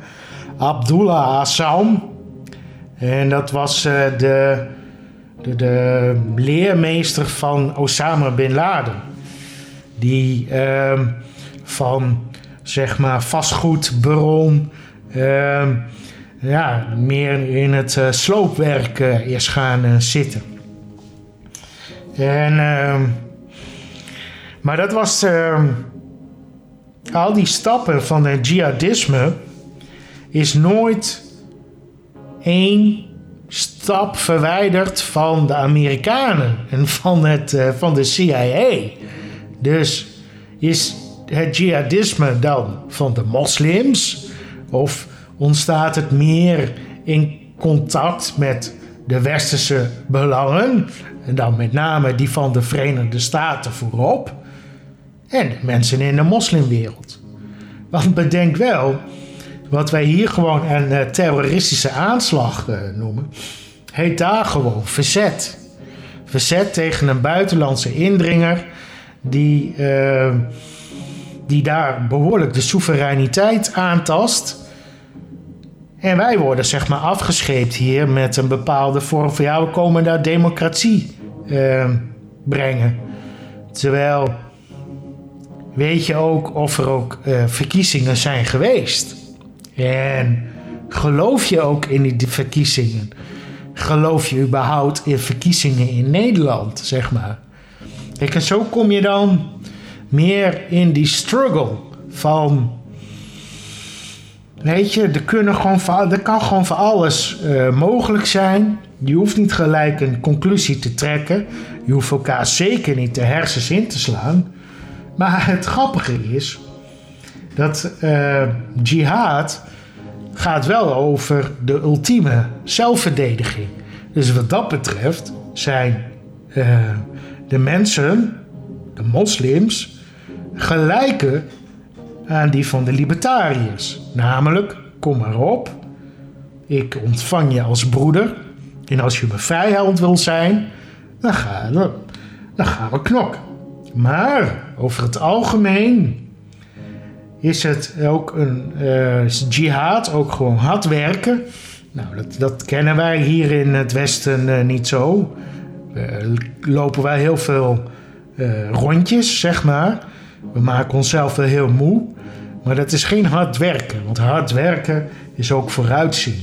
Abdullah Assam. En dat was de, de, de, leermeester van Osama Bin Laden. Die ehm, van zeg maar vastgoedbaron ehm, ja, meer in het uh, sloopwerk uh, is gaan uh, zitten. En, ehm, maar dat was ehm, al die stappen van het jihadisme is nooit één stap verwijderd van de Amerikanen en van, het, van de CIA. Dus is het jihadisme dan van de moslims? Of ontstaat het meer in contact met de westerse belangen? En dan met name die van de Verenigde Staten voorop. En mensen in de moslimwereld. Want bedenk wel, wat wij hier gewoon een uh, terroristische aanslag uh, noemen, heet daar gewoon verzet. Verzet tegen een buitenlandse indringer die, uh, die daar behoorlijk de soevereiniteit aantast. En wij worden zeg maar afgescheept hier met een bepaalde vorm van ja, we komen daar democratie brengen. Terwijl weet je ook of er ook uh, verkiezingen zijn geweest. En geloof je ook in die verkiezingen? Geloof je überhaupt in verkiezingen in Nederland, zeg maar? Kijk, en zo kom je dan meer in die struggle van. Weet je, er, kunnen gewoon, kan gewoon voor alles uh, mogelijk zijn. Je hoeft niet gelijk een conclusie te trekken. Je hoeft elkaar zeker niet de hersens in te slaan. Maar het grappige is dat uh, jihad gaat wel over de ultieme zelfverdediging. Dus wat dat betreft zijn uh, de mensen, de moslims, gelijken aan die van de libertariërs. Namelijk, kom maar op, ik ontvang je als broeder. En als je mijn vijand wil zijn, dan dan gaan we knokken. Maar over het algemeen is het ook een uh, jihad, ook gewoon hard werken. Nou, dat, dat kennen wij hier in het Westen uh, niet zo. Uh, lopen wij heel veel rondjes, zeg maar. We maken onszelf wel heel moe. Maar dat is geen hard werken, want hard werken is ook vooruitzien.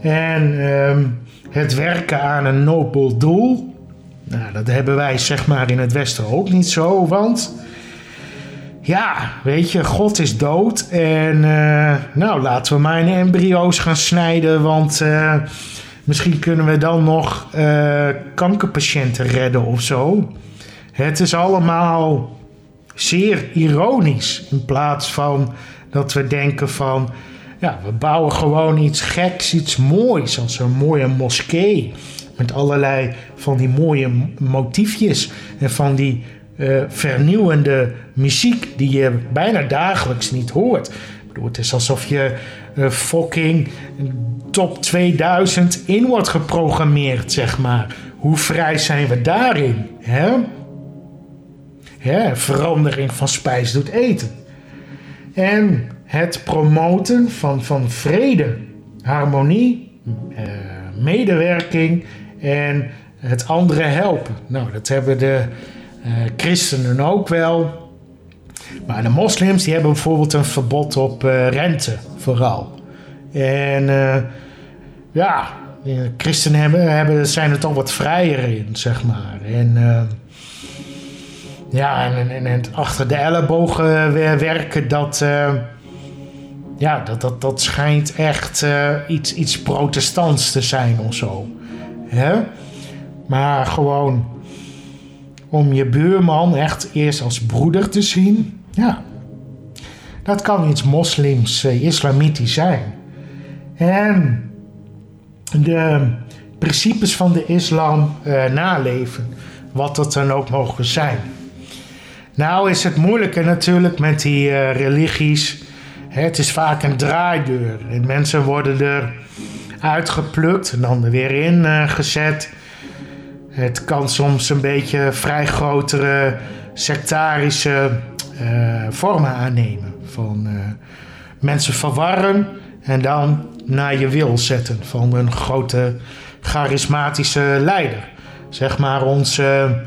En ehm, het werken aan een nobel doel, nou, dat hebben wij zeg maar in het Westen ook niet zo, want ja, weet je, God is dood en uh, nou laten we in embryo's gaan snijden, want uh, misschien kunnen we dan nog uh, kankerpatiënten redden of zo. Het is allemaal zeer ironisch in plaats van dat we denken van ja, we bouwen gewoon iets geks, iets moois, als een mooie moskee. Met allerlei van die mooie motiefjes en van die uh, vernieuwende muziek die je bijna dagelijks niet hoort. Bedoel, het is alsof je uh, fucking top 2000 in wordt geprogrammeerd, zeg maar. Hoe vrij zijn we daarin? Hè? Ja, verandering van spijs doet eten. En het promoten van, van vrede, harmonie, uh, medewerking en het andere helpen. Nou, dat hebben de uh, christenen ook wel. Maar de moslims die hebben bijvoorbeeld een verbod op uh, rente, vooral. En ja, de christenen hebben, hebben, zijn er toch wat vrijer in, zeg maar. En ja, en, en, achter de ellebogen werken, dat ja, dat, dat, dat schijnt echt uh, iets, iets protestants te zijn of zo. Hè? Maar gewoon om je buurman echt eerst als broeder te zien. Ja, dat kan iets moslims, uh, islamitisch zijn. En de principes van de islam uh, naleven. Wat dat dan ook mogen zijn. Nou is het moeilijker natuurlijk met die religies het is vaak een draaideur. En mensen worden er uitgeplukt en dan er weer in uh, gezet. Het kan soms een beetje vrij grotere sectarische uh, vormen aannemen. Van uh, mensen verwarren en dan naar je wil zetten van een grote charismatische leider. Zeg maar onze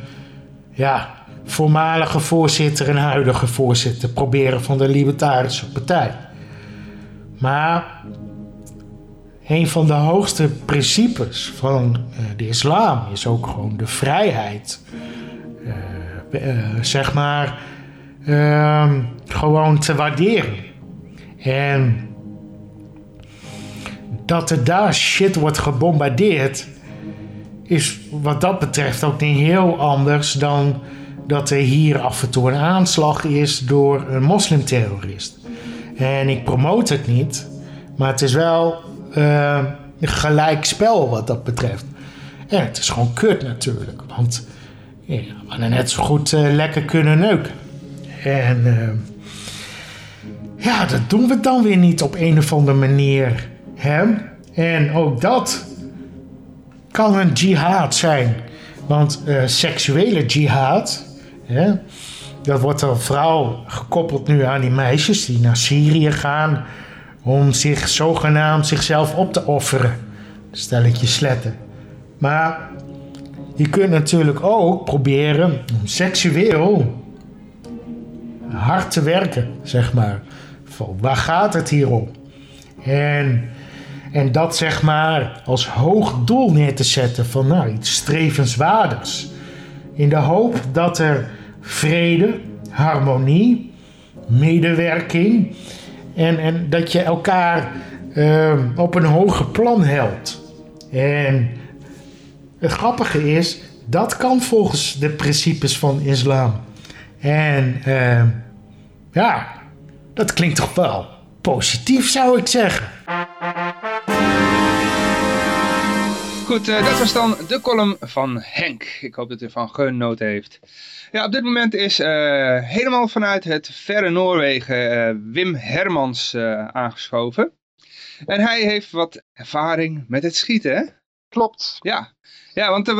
ja, voormalige voorzitter en huidige voorzitter proberen van de Libertarische Partij. Maar een van de hoogste principes van uh, de islam is ook gewoon de vrijheid. Uh, uh, zeg maar ehm, gewoon te waarderen. En dat er daar shit wordt gebombardeerd, is wat dat betreft ook niet heel anders dan dat er hier af en toe een aanslag is door een moslimterrorist. En ik promote het niet, maar het is wel uh, gelijk spel wat dat betreft. En het is gewoon kut natuurlijk, want ja, we hadden net zo goed uh, lekker kunnen neuken. En uh, ja, dat doen we dan weer niet op een of andere manier. Hè? En ook dat kan een jihad zijn. Want seksuele jihad, hè, dat wordt er vooral gekoppeld nu aan die meisjes die naar Syrië gaan om zich zogenaamd zichzelf op te offeren. Stelletje sletten. Maar je kunt natuurlijk ook proberen om seksueel hard te werken, zeg maar. Waar gaat het hier om? En, en dat zeg maar als hoog doel neer te zetten van nou, iets strevenswaardigs. In de hoop dat er vrede, harmonie, medewerking en, en dat je elkaar uh, op een hoger plan helpt. En het grappige is, dat kan volgens de principes van islam. En uh, ja, dat klinkt toch wel positief, zou ik zeggen. Goed, uh, dat was dan de column van Henk. Ik hoop dat u van genoten heeft. Ja, op dit moment is uh, helemaal vanuit het verre Noorwegen uh, Wim Hermans aangeschoven. En hij heeft wat ervaring met het schieten, hè? Klopt. Ja, ja want er,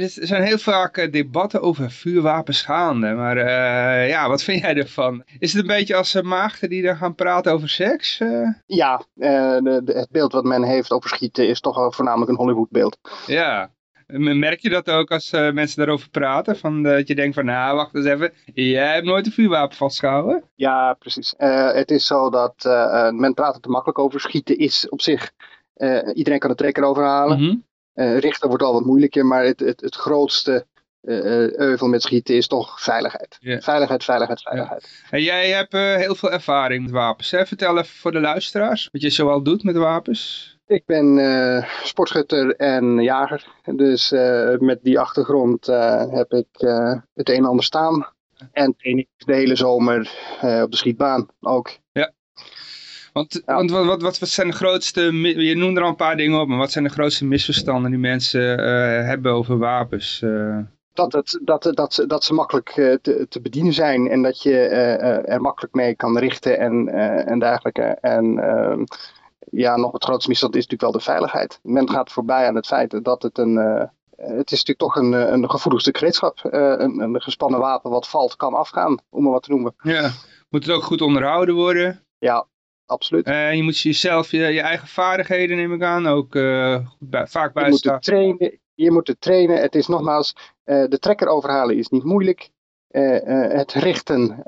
er zijn heel vaak eh, debatten over vuurwapens gaande. Maar uh, ja, wat vind jij ervan? Is het een beetje als uh, maagden die dan gaan praten over seks? Uh? Ja, de, de, het beeld wat men heeft over schieten is toch voornamelijk een Hollywoodbeeld. Ja, Merk je dat ook als uh, mensen daarover praten? Van, dat je denkt van, nou, wacht eens even. Jij hebt nooit een vuurwapen vastgehouden? Ja, precies. Uh, het is zo dat men praat er te makkelijk over. Schieten is op zich iedereen kan de trekker overhalen. Mm -hmm. Uh, richten wordt al wat moeilijker, maar het, het, het grootste uh, euvel met schieten is toch veiligheid. Yeah. Veiligheid, veiligheid, veiligheid. Ja. En jij hebt heel veel ervaring met wapens. Hè? Vertel even voor de luisteraars wat je zoal doet met wapens. Ik ben sportschutter en jager. Dus met die achtergrond heb ik het een en ander staan. En train ik de hele zomer op de schietbaan ook. Ja. Want, ja. want wat, wat, wat, zijn de grootste, je noemde er al een paar dingen op, maar wat zijn de grootste misverstanden die mensen uh, hebben over wapens? Uh... Dat, het, dat, dat, dat ze makkelijk uh, te, te, bedienen zijn en dat je er makkelijk mee kan richten en, en dergelijke. En ehm, ja, nog het grootste misverstand is natuurlijk wel de veiligheid. Men gaat voorbij aan het feit dat het een, het is natuurlijk toch een, een gevoelig stuk gereedschap. een, een gespannen wapen wat valt kan afgaan, om maar wat te noemen. Ja, moet het ook goed onderhouden worden? Ja, absoluut. En uh, je moet jezelf, je, je, eigen vaardigheden neem ik aan, ook uh, vaak bij je moet het trainen. Je moet het trainen. Het is nogmaals, uh, de trekker overhalen is niet moeilijk. het richten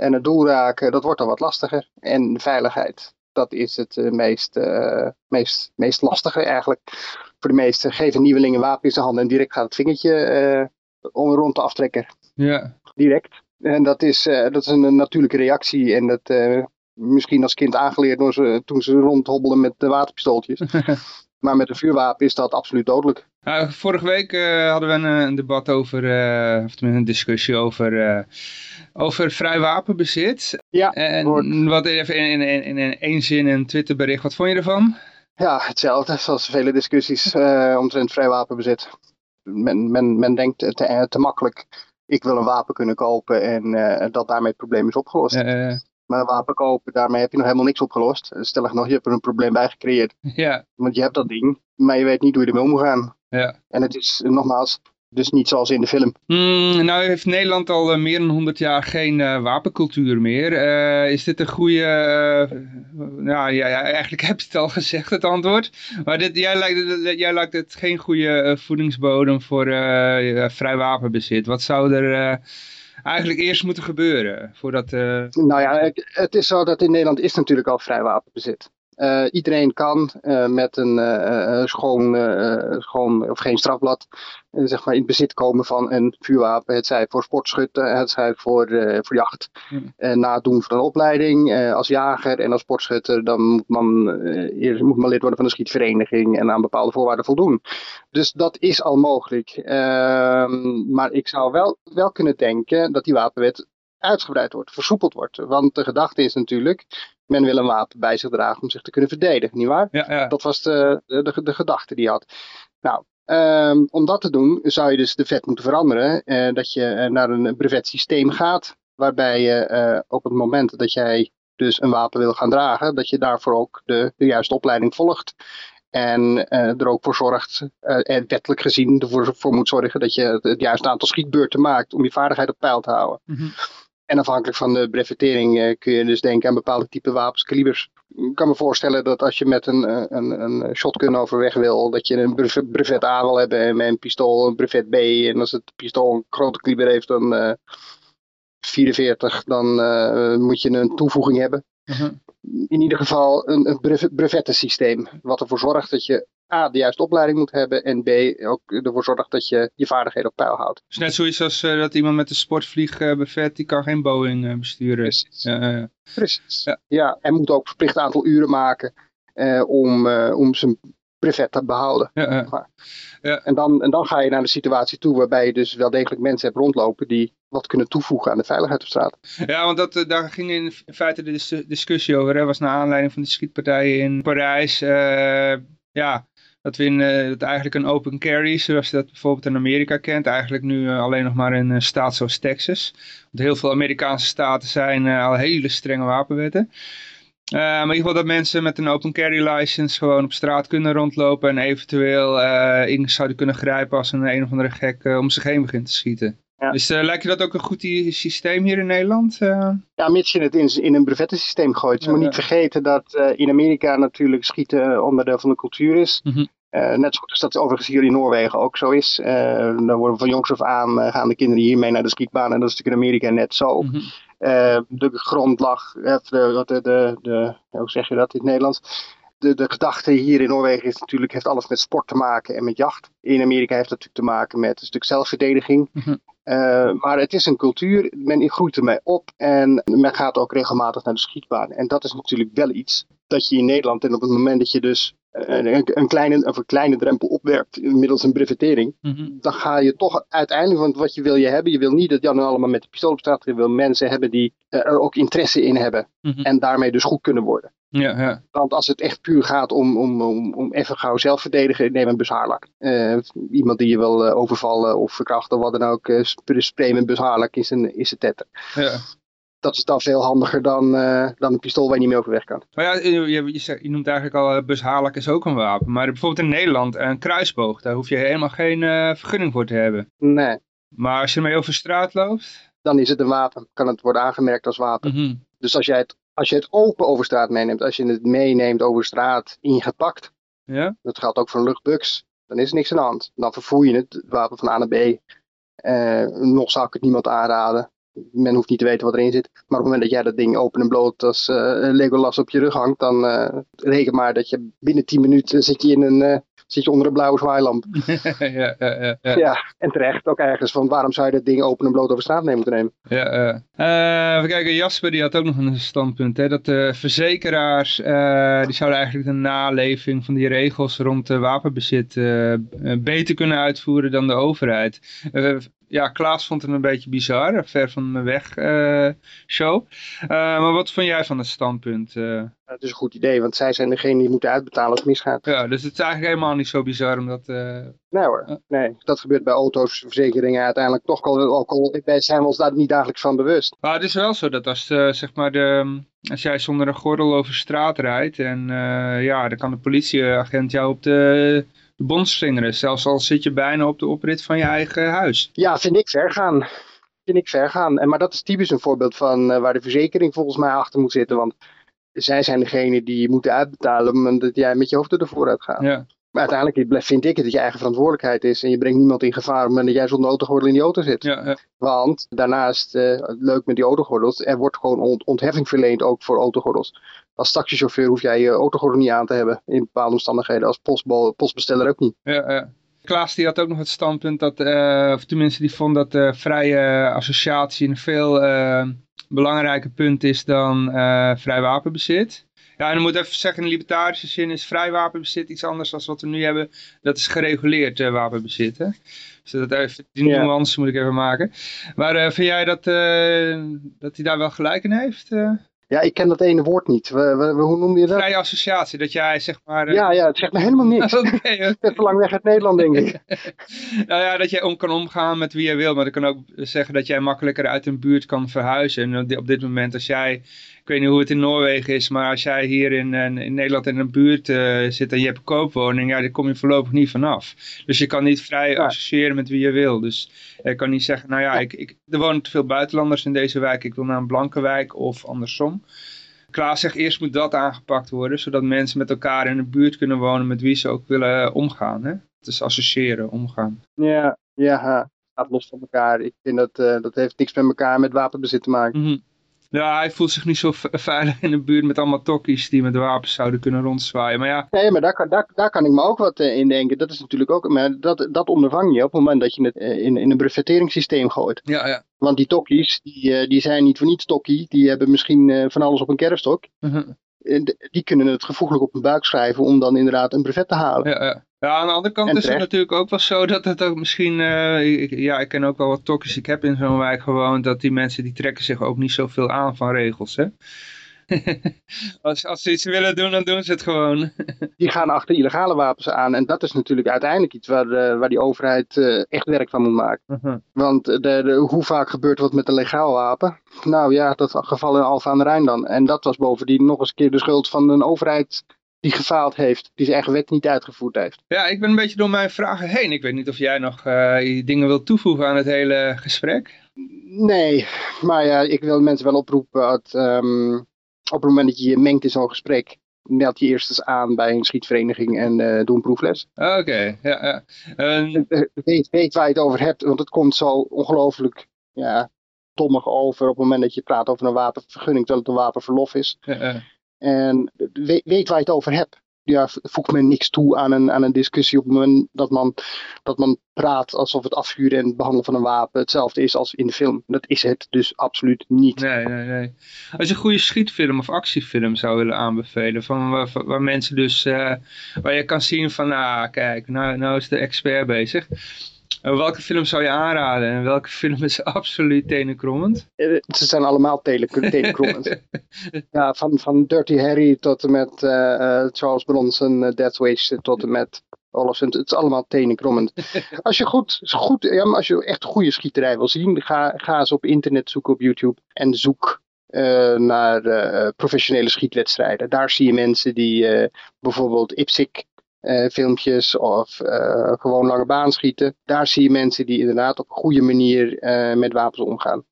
en het doel raken, dat wordt dan wat lastiger. En veiligheid, dat is het meest, meest, meest lastige eigenlijk. Voor de meesten geven nieuwelingen wapen in zijn handen en direct gaat het vingertje om rond de aftrekker. Ja. Direct. En dat is, dat is een natuurlijke reactie en dat misschien als kind aangeleerd door ze, toen ze rondhobbelden met de waterpistooltjes. maar met een vuurwapen is dat absoluut dodelijk. Uh, vorige week uh, hadden we een, een, debat over, uh, of tenminste een discussie over, over vrij wapenbezit. Ja, en wat even in, in, in, in één zin een Twitterbericht, wat vond je ervan? Ja, hetzelfde, zoals vele discussies omtrent vrij wapenbezit. Men, men, men denkt te, te makkelijk, ik wil een wapen kunnen kopen en dat daarmee het probleem is opgelost maar een wapen kopen, daarmee heb je nog helemaal niks opgelost. Stellig nog, je hebt er een probleem bij gecreëerd. Ja. Want je hebt dat ding, maar je weet niet hoe je ermee om moet gaan. Ja. En het is, nogmaals, Dus niet zoals in de film. Mm, nou heeft Nederland al meer dan 100 jaar geen wapencultuur meer. is dit een goede... nou ja, ja, eigenlijk heb je het al gezegd, het antwoord. Maar dit, jij, lijkt, jij lijkt het geen goede voedingsbodem voor vrij wapenbezit. Wat zou er eigenlijk eerst moeten gebeuren? Voordat, uh... Nou ja, het is zo dat in Nederland is natuurlijk al vrij wapenbezit. Uh, iedereen kan uh, met een uh, schoon, schoon of geen strafblad zeg maar in bezit komen van een vuurwapen. Het zij voor sportschutten, het zij voor, voor jacht. Mm. na het doen van een opleiding als jager en als sportschutter, dan moet man, eerst moet man lid worden van een schietvereniging en aan bepaalde voorwaarden voldoen. Dus dat is al mogelijk. Ehm, maar ik zou wel, wel kunnen denken dat die wapenwet uitgebreid wordt, versoepeld wordt. Want de gedachte is natuurlijk, men wil een wapen bij zich dragen om zich te kunnen verdedigen, nietwaar? Ja, ja. Dat was de, de, de, gedachte die hij had. Nou, um, om dat te doen zou je dus de vet moeten veranderen. Uh, dat je uh, naar een brevet systeem gaat, waarbij je uh, op het moment dat jij dus een wapen wil gaan dragen, dat je daarvoor ook de, de juiste opleiding volgt. En er ook voor zorgt, en wettelijk gezien ervoor voor moet zorgen dat je het, het juiste aantal schietbeurten maakt om je vaardigheid op peil te houden. Mm -hmm. En afhankelijk van de brevetering uh, kun je dus denken aan bepaalde type wapens, kalibers. Ik kan me voorstellen dat als je met een, eh, een, een shotgun overweg wil, dat je een brevet A wil hebben en met een pistool een brevet B. En als het pistool een grote kaliber heeft dan uh, 44, dan uh, moet je een toevoeging hebben. Uh -huh. In ieder geval een, een brevettensysteem, wat ervoor zorgt dat je A, de juiste opleiding moet hebben en B, ook ervoor zorgt dat je je vaardigheden op peil houdt. Dus net zoiets als uh, dat iemand met een sportvlieg uh, bevet, die kan geen Boeing uh, besturen. Precies. Precies. Ja. ja, en moet ook verplicht aantal uren maken om, om zijn brevet te behouden. Ja, ja. En, dan, en dan ga je naar de situatie toe waarbij je dus wel degelijk mensen hebt rondlopen die wat kunnen toevoegen aan de veiligheid op straat. Ja, want dat, daar ging in feite de discussie over. Dat was naar aanleiding van de schietpartijen in Parijs. Ja, dat we in, uh, dat eigenlijk een open carry, zoals je dat bijvoorbeeld in Amerika kent, eigenlijk nu uh, alleen nog maar in een staat zoals Texas. Want heel veel Amerikaanse staten zijn al hele strenge wapenwetten. maar in ieder geval dat mensen met een open carry license gewoon op straat kunnen rondlopen en eventueel in zouden kunnen grijpen als een een of andere gek om zich heen begint te schieten. Ja. Dus lijkt je dat ook een goed systeem hier in Nederland? Ja, mits je het in, in een brevettensysteem gooit. Je moet niet vergeten dat in Amerika natuurlijk schieten onderdeel van de cultuur is. Mm uh, net zo goed als dat overigens hier in Noorwegen ook zo is. Dan worden van jongs af aan gaan de kinderen hiermee naar de schietbaan. En dat is natuurlijk in Amerika net zo. Mm -hmm. de grondlag, de, de, de, de, hoe zeg je dat in het Nederlands? De, de gedachte hier in Noorwegen is natuurlijk, heeft alles met sport te maken en met jacht. In Amerika heeft dat natuurlijk te maken met een stuk zelfverdediging. Mm -hmm. Maar het is een cultuur, men groeit ermee op en men gaat ook regelmatig naar de schietbaan. En dat is natuurlijk wel iets dat je in Nederland, en op het moment dat je dus een, een, kleine, of een kleine drempel opwerpt middels een brevetering, mhm. dan ga je toch uiteindelijk, want wat je wil je hebben, je wil niet dat Jan allemaal met de pistool op straat, je wil mensen hebben die er ook interesse in hebben mhm. en daarmee dus goed kunnen worden. Ja, ja. Want als het echt puur gaat om, om, om, om even gauw zelf verdedigen, neem een bushaarlak. Uh, iemand die je wil uh, overvallen of verkrachten wat dan ook, spray met bushaarlak is een, is een tetter. Ja dat is dan veel handiger dan, uh, dan een pistool waar je niet meer overweg kan. Maar ja, je, je, je noemt eigenlijk al, uh, bushaarlak is ook een wapen. Maar bijvoorbeeld in Nederland, een kruisboog, daar hoef je helemaal geen uh, vergunning voor te hebben. Nee. Maar als je ermee over straat loopt? Dan is het een wapen, kan het worden aangemerkt als wapen. Mm -hmm. Dus als, jij het, als je het open over straat meeneemt, als je het meeneemt over straat ingepakt, ja? dat geldt ook voor luchtbugs, dan is er niks aan de hand. Dan vervoer je het, het wapen van A naar B. nog zou ik het niemand aanraden men hoeft niet te weten wat erin zit. Maar op het moment dat jij dat ding open en bloot als uh, Legolas op je rug hangt, dan uh, reken maar dat je binnen 10 minuten zit je, in een, uh, zit je onder een blauwe zwaailamp. ja, ja, ja, ja. ja, en terecht ook ergens van waarom zou je dat ding open en bloot over straat mee moeten nemen? Ja, uh, even kijken, Jasper die had ook nog een standpunt. Hè, dat de verzekeraars, die zouden eigenlijk de naleving van die regels rond wapenbezit beter kunnen uitvoeren dan de overheid ja, Klaas vond het een beetje bizar, ver van mijn weg uh, show. Uh, maar wat vond jij van het standpunt? Uh? Het is een goed idee, want zij zijn degene die moeten uitbetalen als het misgaat. Ja, dus het is eigenlijk helemaal niet zo bizar omdat... Nee hoor, nee. Dat gebeurt bij auto's, verzekeringen uiteindelijk toch al, al zijn we ons daar niet dagelijks van bewust. Maar het is wel zo dat als, zeg maar de, als jij zonder een gordel over straat rijdt en ja, dan kan de politieagent jou op de de bond slingeren. Zelfs al zit je bijna op de oprit van je eigen huis. Ja, vind ik ver gaan. Vind ik ver gaan. En, maar dat is typisch een voorbeeld van waar de verzekering volgens mij achter moet zitten. Want zij zijn degene die je moeten uitbetalen omdat jij met je hoofd er vooruit gaat. Ja. Maar uiteindelijk vind ik het dat je eigen verantwoordelijkheid is. En je brengt niemand in gevaar op het moment dat jij zonder autogordel in die auto zit. Ja, ja. Want daarnaast, uh, leuk met die autogordels, er wordt gewoon ont ontheffing verleend ook voor autogordels. Als taxichauffeur hoef jij je autogordel niet aan te hebben in bepaalde omstandigheden. Als postbesteller ook niet. Ja, ja. Klaas die had ook nog het standpunt dat, uh, of tenminste die vond dat de vrije associatie een veel uh, belangrijker punt is dan vrij wapenbezit. Ja, en dan moet even zeggen, in de libertarische zin is vrij wapenbezit iets anders dan wat we nu hebben. Dat is gereguleerd uh, wapenbezit. Hè? Dus dat even, die nuance moet ik even maken. Maar uh, vind jij dat, uh, dat hij daar wel gelijk in heeft? Ja, ik ken dat ene woord niet. We, we, hoe noemde je dat? Vrije associatie, dat jij zeg maar... Ja, ja, het zegt me helemaal niks. Okay, okay. te lang weg uit Nederland, denk ik. nou ja, dat jij om kan omgaan met wie je wil. Maar dat kan ook zeggen dat jij makkelijker uit een buurt kan verhuizen. En op dit moment, als jij ik weet niet hoe het in Noorwegen is, maar als jij hier in, in Nederland in een buurt uh, zit en je hebt een koopwoning, ja, daar kom je voorlopig niet vanaf. Dus je kan niet vrij ja. associëren met wie je wil. Dus je kan niet zeggen, nou ja, Ik, ik, er wonen te veel buitenlanders in deze wijk, ik wil naar een blanke wijk of andersom. Klaas zegt eerst moet dat aangepakt worden, zodat mensen met elkaar in een buurt kunnen wonen met wie ze ook willen omgaan. Hè? Dus associëren, omgaan. Ja, ja, gaat los van elkaar. Ik vind dat, uh, dat heeft niks met elkaar met wapenbezit te maken. Mm -hmm. Ja, hij voelt zich niet zo veilig in een buurt met allemaal tokkies die met wapens zouden kunnen rondzwaaien. Maar ja. Nee, maar daar kan, daar, daar kan ik me ook wat uh, in denken. Dat is natuurlijk ook, maar dat, dat ondervang je op het moment dat je het uh, in, in een brevetteringssysteem gooit. Ja, ja. Want die tokkies, die, uh, die zijn niet voor niets tokkie. Die hebben misschien van alles op een kerfstok. -huh. Die kunnen het gevoeglijk op hun buik schrijven om dan inderdaad een brevet te halen. Ja, ja. Ja, aan de andere kant is het natuurlijk ook wel zo dat het ook misschien, uh, ik, ja, ik ken ook wel wat tokkies, ik heb in zo'n wijk gewoond, dat die mensen die trekken zich ook niet zoveel aan van regels, hè. als, als ze iets willen doen, dan doen ze het gewoon. die gaan achter illegale wapens aan en dat is natuurlijk uiteindelijk iets waar, uh, waar die overheid uh, echt werk van moet maken. Uh -huh. Want de, de, hoe vaak gebeurt wat met een legaal wapen? Nou ja, dat geval in Alfa aan de Rijn dan. En dat was bovendien nog eens een keer de schuld van een overheid die gefaald heeft, die zijn eigen wet niet uitgevoerd heeft. Ja, ik ben een beetje door mijn vragen heen. Ik weet niet of jij nog dingen wilt toevoegen aan het hele gesprek. Nee, maar ja, ik wil mensen wel oproepen dat um, op het moment dat je je mengt in zo'n gesprek, meld je eerst eens aan bij een schietvereniging en uh, doe een proefles. Oké, okay, ja. ja. Um... Weet, weet waar je het over hebt, want het komt zo ongelooflijk ja, dommig over op het moment dat je praat over een wapenvergunning, terwijl het een wapenverlof is. Ja, ja. En weet, weet waar je het over hebt. Ja, voegt men niks toe aan een, aan een discussie op het moment dat man, dat man praat alsof het afvuren en het behandelen van een wapen hetzelfde is als in de film. Dat is het dus absoluut niet. Nee, nee, nee. Als je een goede schietfilm of actiefilm zou willen aanbevelen, van waar, waar mensen dus, uh, waar je kan zien van, ah kijk, nou, nou is de expert bezig. En welke film zou je aanraden en welke film is absoluut tenenkrommend? Ze zijn allemaal tenenkrommend. ja, van, van Dirty Harry tot en met uh, uh, Charles Bronson, Death Wish tot en met Olofsen. Het is allemaal tenenkrommend. als je goed, goed ja, als je echt goede schieterij wil zien, ga, ga eens op internet zoeken op YouTube en zoek naar professionele schietwedstrijden. Daar zie je mensen die bijvoorbeeld IPSC uh, filmpjes of uh, gewoon lange baan schieten. Daar zie je mensen die inderdaad op een goede manier uh, met wapens omgaan.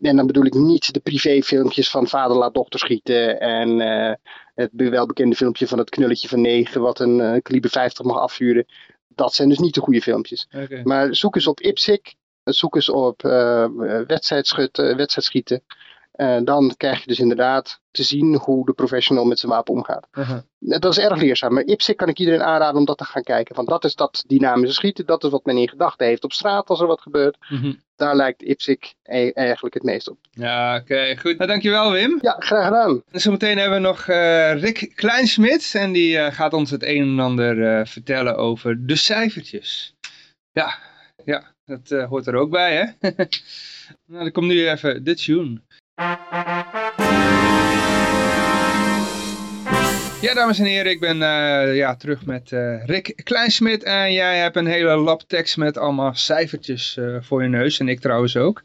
En dan bedoel ik niet de privéfilmpjes van vader laat dochter schieten en het welbekende filmpje van het knulletje van 9 wat een kaliber 50 mag afvuren. Dat zijn dus niet de goede filmpjes. Okay. Maar zoek eens op IPSIC, zoek eens op wedstrijdschieten. Uh, dan krijg je dus inderdaad te zien hoe de professional met zijn wapen omgaat. Uh -huh. Dat is erg leerzaam. Maar IPSIC kan ik iedereen aanraden om dat te gaan kijken. Want dat is dat dynamische schieten. Dat is wat men in gedachten heeft op straat als er wat gebeurt. Uh -huh. Daar lijkt IPSIC e eigenlijk het meest op. Ja, oké. Okay, goed. Nou, dankjewel Wim. Ja, graag gedaan. En zometeen hebben we nog uh, Rick Kleinsmit. En die uh, gaat ons het een en ander vertellen over de cijfertjes. Ja, ja dat hoort er ook bij hè. nou, dan komt nu even de tune. Ja, dames en heren, ik ben uh, ja, terug met uh, Rick Kleinsmit en jij hebt een hele lab tekst met allemaal cijfertjes uh, voor je neus en ik trouwens ook.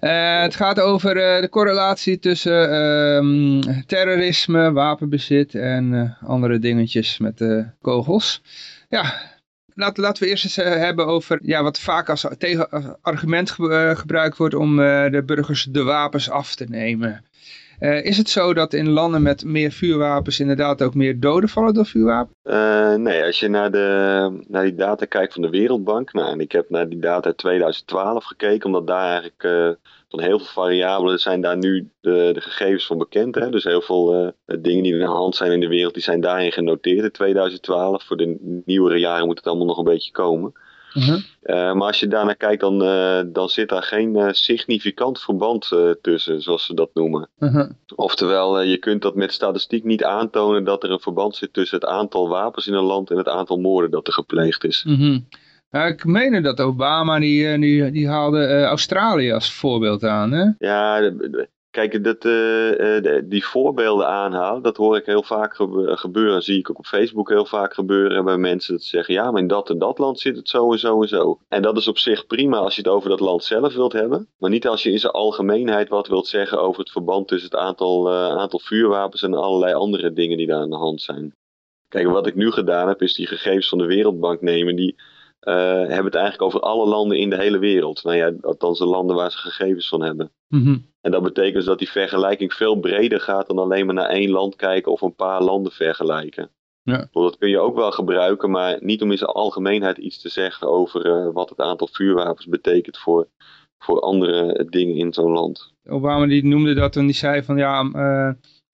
het gaat over de correlatie tussen ehm, terrorisme, wapenbezit en andere dingetjes met kogels. Ja, laten, laten we eerst eens hebben over ja, wat vaak als, tegen, argument gebruikt wordt om de burgers de wapens af te nemen. Is het zo dat in landen met meer vuurwapens inderdaad ook meer doden vallen door vuurwapens? Nee, als je naar, de, naar die data kijkt van de Wereldbank, nou, en ik heb naar die data uit 2012 gekeken, omdat daar eigenlijk van heel veel variabelen zijn daar nu de, de gegevens van bekend. Hè? Dus heel veel dingen die in de hand zijn in de wereld, die zijn daarin genoteerd in 2012. Voor de nieuwere jaren moet het allemaal nog een beetje komen. Uh maar als je daarnaar kijkt, dan, uh, dan zit daar geen significant verband tussen, zoals ze dat noemen. Uh Oftewel, je kunt dat met statistiek niet aantonen dat er een verband zit tussen het aantal wapens in een land en het aantal moorden dat er gepleegd is. -huh. Ja, ik meen dat Obama, die, die, die haalde Australië als voorbeeld aan. Hè? Ja, Kijk, dat, uh, die voorbeelden aanhalen, dat hoor ik heel vaak gebeuren. zie ik ook op Facebook heel vaak gebeuren bij mensen dat zeggen: ja, maar in dat en dat land zit het zo en zo en zo. En dat is op zich prima als je het over dat land zelf wilt hebben, maar niet als je in zijn algemeenheid wat wilt zeggen over het verband tussen het aantal, aantal vuurwapens en allerlei andere dingen die daar aan de hand zijn. Kijk, wat ik nu gedaan heb, is die gegevens van de Wereldbank nemen. Die hebben het eigenlijk over alle landen in de hele wereld. Nou ja, althans de landen waar ze gegevens van hebben. Mm En dat betekent dus dat die vergelijking veel breder gaat dan alleen maar naar één land kijken of een paar landen vergelijken. Ja. Dat kun je ook wel gebruiken, maar niet om in zijn algemeenheid iets te zeggen over uh, wat het aantal vuurwapens betekent voor, voor andere dingen in zo'n land. Obama die noemde dat toen hij zei van ja, uh,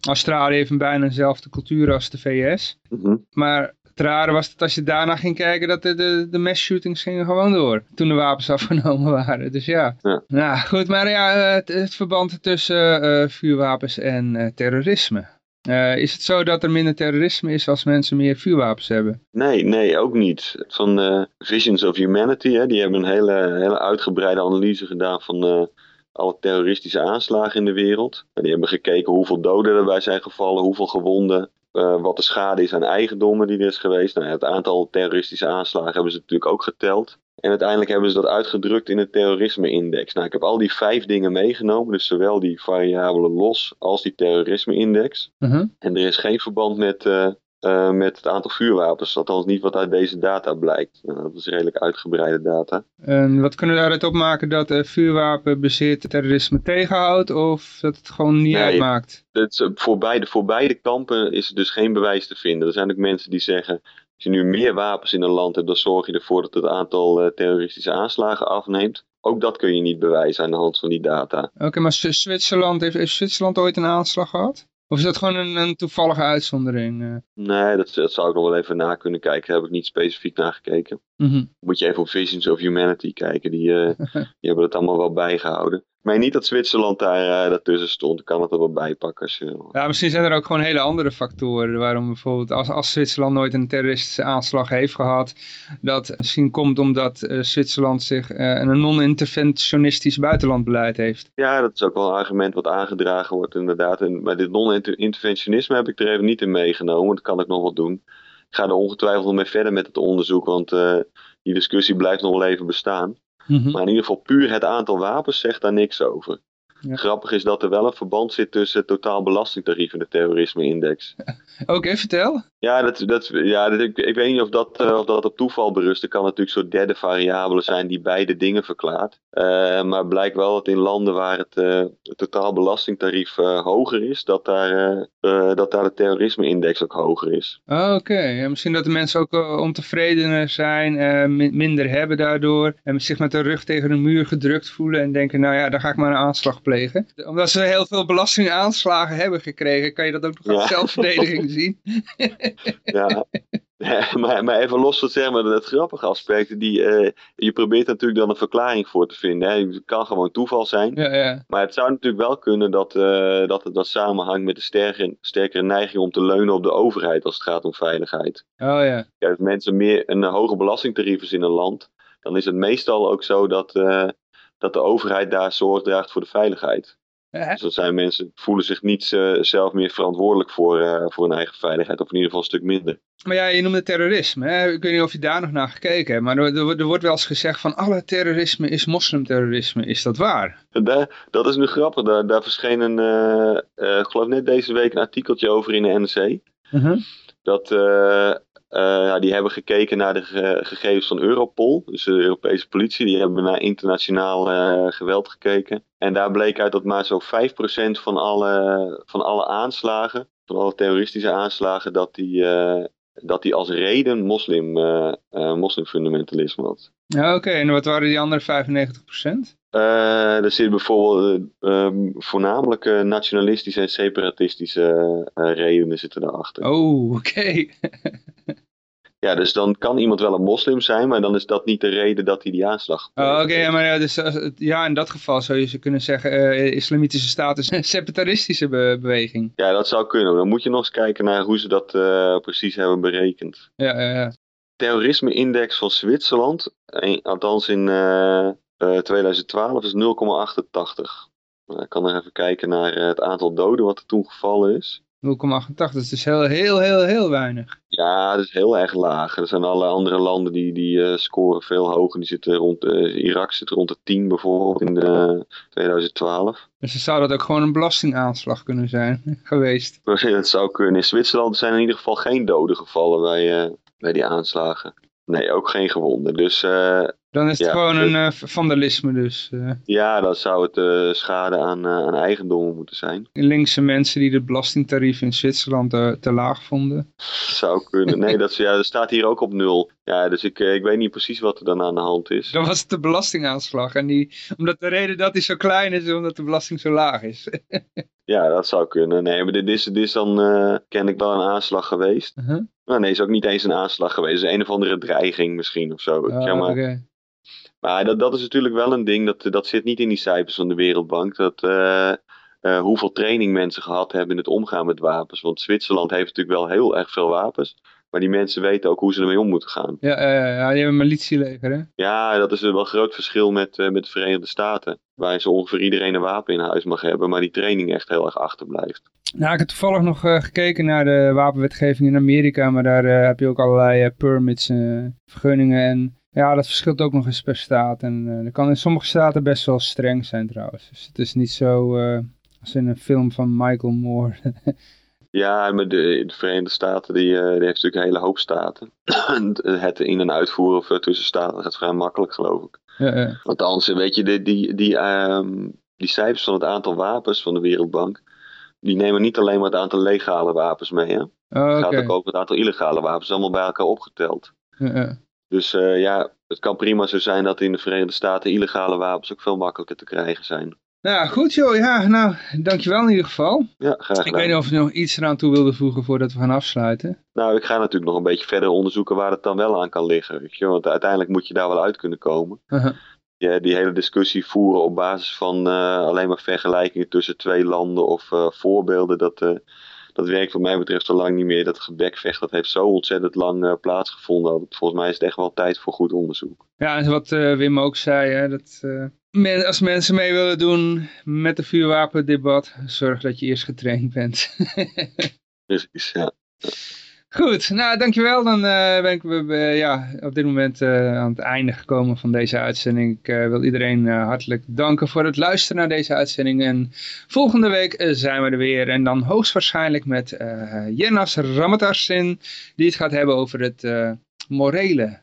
Australië heeft een bijna dezelfde cultuur als de VS. Mm -hmm. Maar het rare was dat als je daarna ging kijken, dat de, de, de mass shootings gingen gewoon door. Toen de wapens afgenomen waren. Dus ja. ja. Nou goed, maar ja, het, het verband tussen uh, vuurwapens en uh, terrorisme. Uh, is het zo dat er minder terrorisme is als mensen meer vuurwapens hebben? Nee, nee, ook niet. Van Visions of Humanity, hè, die hebben een hele, hele uitgebreide analyse gedaan van alle terroristische aanslagen in de wereld. En die hebben gekeken hoeveel doden erbij zijn gevallen, hoeveel gewonden, uh, wat de schade is aan eigendommen die er is geweest. Nou, het aantal terroristische aanslagen hebben ze natuurlijk ook geteld. En uiteindelijk hebben ze dat uitgedrukt in het terrorisme-index. Nou, ik heb al die vijf dingen meegenomen, dus zowel die variabelen los als die terrorisme-index. Uh -huh. En er is geen verband met, uh, uh, met het aantal vuurwapens. Althans niet wat uit deze data blijkt. Uh, dat is redelijk uitgebreide data. En wat kunnen we daaruit opmaken dat uh, vuurwapenbezit terrorisme tegenhoudt of dat het gewoon niet nee, uitmaakt? Het, voor, beide, voor beide kampen is er dus geen bewijs te vinden. Er zijn ook mensen die zeggen... Als je nu meer wapens in een land hebt, dan zorg je ervoor dat het aantal terroristische aanslagen afneemt. Ook dat kun je niet bewijzen aan de hand van die data. Oké, okay, maar Zwitserland, heeft, heeft Zwitserland ooit een aanslag gehad? Of is dat gewoon een, een toevallige uitzondering? Uh? Nee, dat, dat, zou ik nog wel even na kunnen kijken. Daar heb ik niet specifiek naar gekeken. Mm -hmm. Moet je even op Visions of Humanity kijken. Die, uh, die hebben het allemaal wel bijgehouden. Maar niet dat Zwitserland daar uh, daartussen stond. Ik kan het er wel bijpakken. Als je... Ja, misschien zijn er ook gewoon hele andere factoren. Waarom bijvoorbeeld als, als Zwitserland nooit een terroristische aanslag heeft gehad. Dat misschien komt omdat uh, Zwitserland zich uh, een non-interventionistisch buitenlandbeleid heeft. Ja, dat is ook wel een argument wat aangedragen wordt inderdaad. En, maar dit non-interventionisme heb ik er even niet in meegenomen. Dat kan ik nog wel doen. Ik ga er ongetwijfeld mee verder met het onderzoek. Want die discussie blijft nog wel even bestaan. Mm -hmm. Maar in ieder geval puur het aantal wapens zegt daar niks over. Ja. Grappig is dat er wel een verband zit tussen het totaal belastingtarief en de terrorisme-index. Oké, okay, vertel. Ja, dat, dat, ja dat, ik, ik weet niet of dat, uh, of dat op toeval berust. Er kan natuurlijk zo'n derde variabele zijn die beide dingen verklaart. Uh, maar blijkt wel dat in landen waar het, uh, het totaal belastingtarief hoger is, dat daar, dat daar de terrorisme-index ook hoger is. Oh, Oké, okay. ja, misschien dat de mensen ook ontevredener zijn, minder hebben daardoor. En zich met de rug tegen de muur gedrukt voelen en denken, nou ja, dan ga ik maar een aanslag plegen. Omdat ze heel veel belastingaanslagen hebben gekregen, kan je dat ook nog als ja. zelfverdediging zien. ja, maar, maar even los van zeg maar, het grappige aspect. Die, uh, je probeert natuurlijk dan een verklaring voor te vinden. Hè. Het kan gewoon toeval zijn. Ja, ja. Maar het zou natuurlijk wel kunnen dat, uh, dat het dat samenhangt met de sterkere, sterkere neiging om te leunen op de overheid als het gaat om veiligheid. Oh ja. ja als mensen meer een hoge belastingtarief is in een land, dan is het meestal ook zo dat, uh, dat de overheid daar zorg draagt voor de veiligheid. Dus dat zijn mensen voelen zich niet uh, zelf meer verantwoordelijk voor, uh, voor hun eigen veiligheid, of in ieder geval een stuk minder. Maar ja, je noemde terrorisme. Hè? Ik weet niet of je daar nog naar gekeken hebt, maar er, er, er wordt wel eens gezegd van alle terrorisme is moslimterrorisme. Is dat waar? Daar, dat is nu grappig. Daar, daar verscheen een, uh, geloof net deze week een artikeltje over in de NRC. -huh. Dat uh, Nou, die hebben gekeken naar de gegevens van Europol, dus de Europese politie. Die hebben naar internationaal geweld gekeken. En daar bleek uit dat maar zo'n 5% van alle, van alle aanslagen, van alle terroristische aanslagen, dat die, dat die als reden moslim, moslimfundamentalisme had. Ja, oké. En wat waren die andere 95%? Uh, er zitten bijvoorbeeld uh, voornamelijk uh, nationalistische en separatistische redenen zitten daarachter. Oh, oké. ja, dus dan kan iemand wel een moslim zijn, maar dan is dat niet de reden dat hij die aanslag... Oh, oké, ja, maar ja, dus, ja, in dat geval zou je kunnen zeggen, islamitische staat is een separatistische beweging. Ja, dat zou kunnen. Dan moet je nog eens kijken naar hoe ze dat precies hebben berekend. Ja, ja, ja. Terrorisme-index van Zwitserland, althans in 2012 eh, is 0,88. Ik kan nog even kijken naar eh, het aantal doden wat er toen gevallen is. 0,88, dat is dus heel, heel, heel, heel weinig. Ja, dat is heel erg laag. Er zijn alle andere landen die, die uh, scoren veel hoger. Die zitten rond, uh, Irak zit rond de 10 bijvoorbeeld in de, 2012. Dus dan zou dat ook gewoon een belastingaanslag kunnen zijn geweest. Dat zou kunnen. In Zwitserland zijn in ieder geval geen doden gevallen bij, bij die aanslagen. Nee, ook geen gewonden. Dus dan is het gewoon een uh, vandalisme dus. Uh. Ja, dan zou het uh, schade aan, aan eigendommen moeten zijn. Linkse mensen die de belastingtarief in Zwitserland te laag vonden. Zou kunnen. Nee, dat, ja, dat staat hier ook op nul. Ja, dus ik, ik weet niet precies wat er dan aan de hand is. Dan was het de belastingaanslag. En die, omdat de reden dat hij zo klein is, omdat de belasting zo laag is. ja, dat zou kunnen. Nee, maar dit is, dit is dan ken ik wel een aanslag geweest. -huh. Nou, nee, is ook niet eens een aanslag geweest. Het is een of andere dreiging misschien of zo. Oh, ja, maar, okay. Maar dat, dat is natuurlijk wel een ding, dat, dat zit niet in die cijfers van de Wereldbank. Dat, uh, uh, hoeveel training mensen gehad hebben in het omgaan met wapens. Want Zwitserland heeft natuurlijk wel heel erg veel wapens. Maar die mensen weten ook hoe ze ermee om moeten gaan. Ja, uh, ja die hebben een militieleger hè? Ja, dat is wel een groot verschil met, met de Verenigde Staten. Waar zo ongeveer iedereen een wapen in huis mag hebben. Maar die training echt heel erg achterblijft. Nou, ik heb toevallig nog gekeken naar de wapenwetgeving in Amerika. Maar daar heb je ook allerlei permits, vergunningen en ja, dat verschilt ook nog eens per staat. En uh, dat kan in sommige staten best wel streng zijn trouwens. Dus het is niet zo uh, als in een film van Michael Moore. ja, maar de, de, Verenigde Staten die, uh, die heeft natuurlijk een hele hoop staten. het in- en uitvoeren of tussen staten gaat vrij makkelijk geloof ik. Ja, ja. Want anders, weet je, die, die, die, um, die cijfers van het aantal wapens van de Wereldbank... die nemen niet alleen maar het aantal legale wapens mee. Hè? Oh, okay. Het gaat ook over het aantal illegale wapens. allemaal bij elkaar opgeteld. Ja, ja. Dus uh, ja, het kan prima zo zijn dat in de Verenigde Staten illegale wapens ook veel makkelijker te krijgen zijn. Nou goed joh, ja, nou, dankjewel in ieder geval. Ja, graag gedaan. Ik weet niet of je nog iets eraan toe wilde voegen voordat we gaan afsluiten. Nou, ik ga natuurlijk nog een beetje verder onderzoeken waar het dan wel aan kan liggen. Weet je? Want uiteindelijk moet je daar wel uit kunnen komen. Uh -huh. ja, die hele discussie voeren op basis van uh, alleen maar vergelijkingen tussen twee landen of uh, voorbeelden, dat dat werkt wat mij betreft zo lang niet meer. Dat gebekvecht, dat heeft zo ontzettend lang uh, plaatsgevonden. Volgens mij is het echt wel tijd voor goed onderzoek. Ja, en wat uh, Wim ook zei, hè, dat uh, men, als mensen mee willen doen met de vuurwapendebat, zorg dat je eerst getraind bent. Precies, ja. Goed, nou dankjewel. Dan uh, ben ik uh, ja, op dit moment uh, aan het einde gekomen van deze uitzending. Ik wil iedereen hartelijk danken voor het luisteren naar deze uitzending. En volgende week zijn we er weer. En dan hoogstwaarschijnlijk met Jennas Ramatarsin. Die het gaat hebben over het morele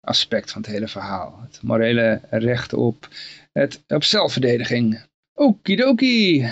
aspect van het hele verhaal. Het morele recht op, het, op zelfverdediging. Okidoki.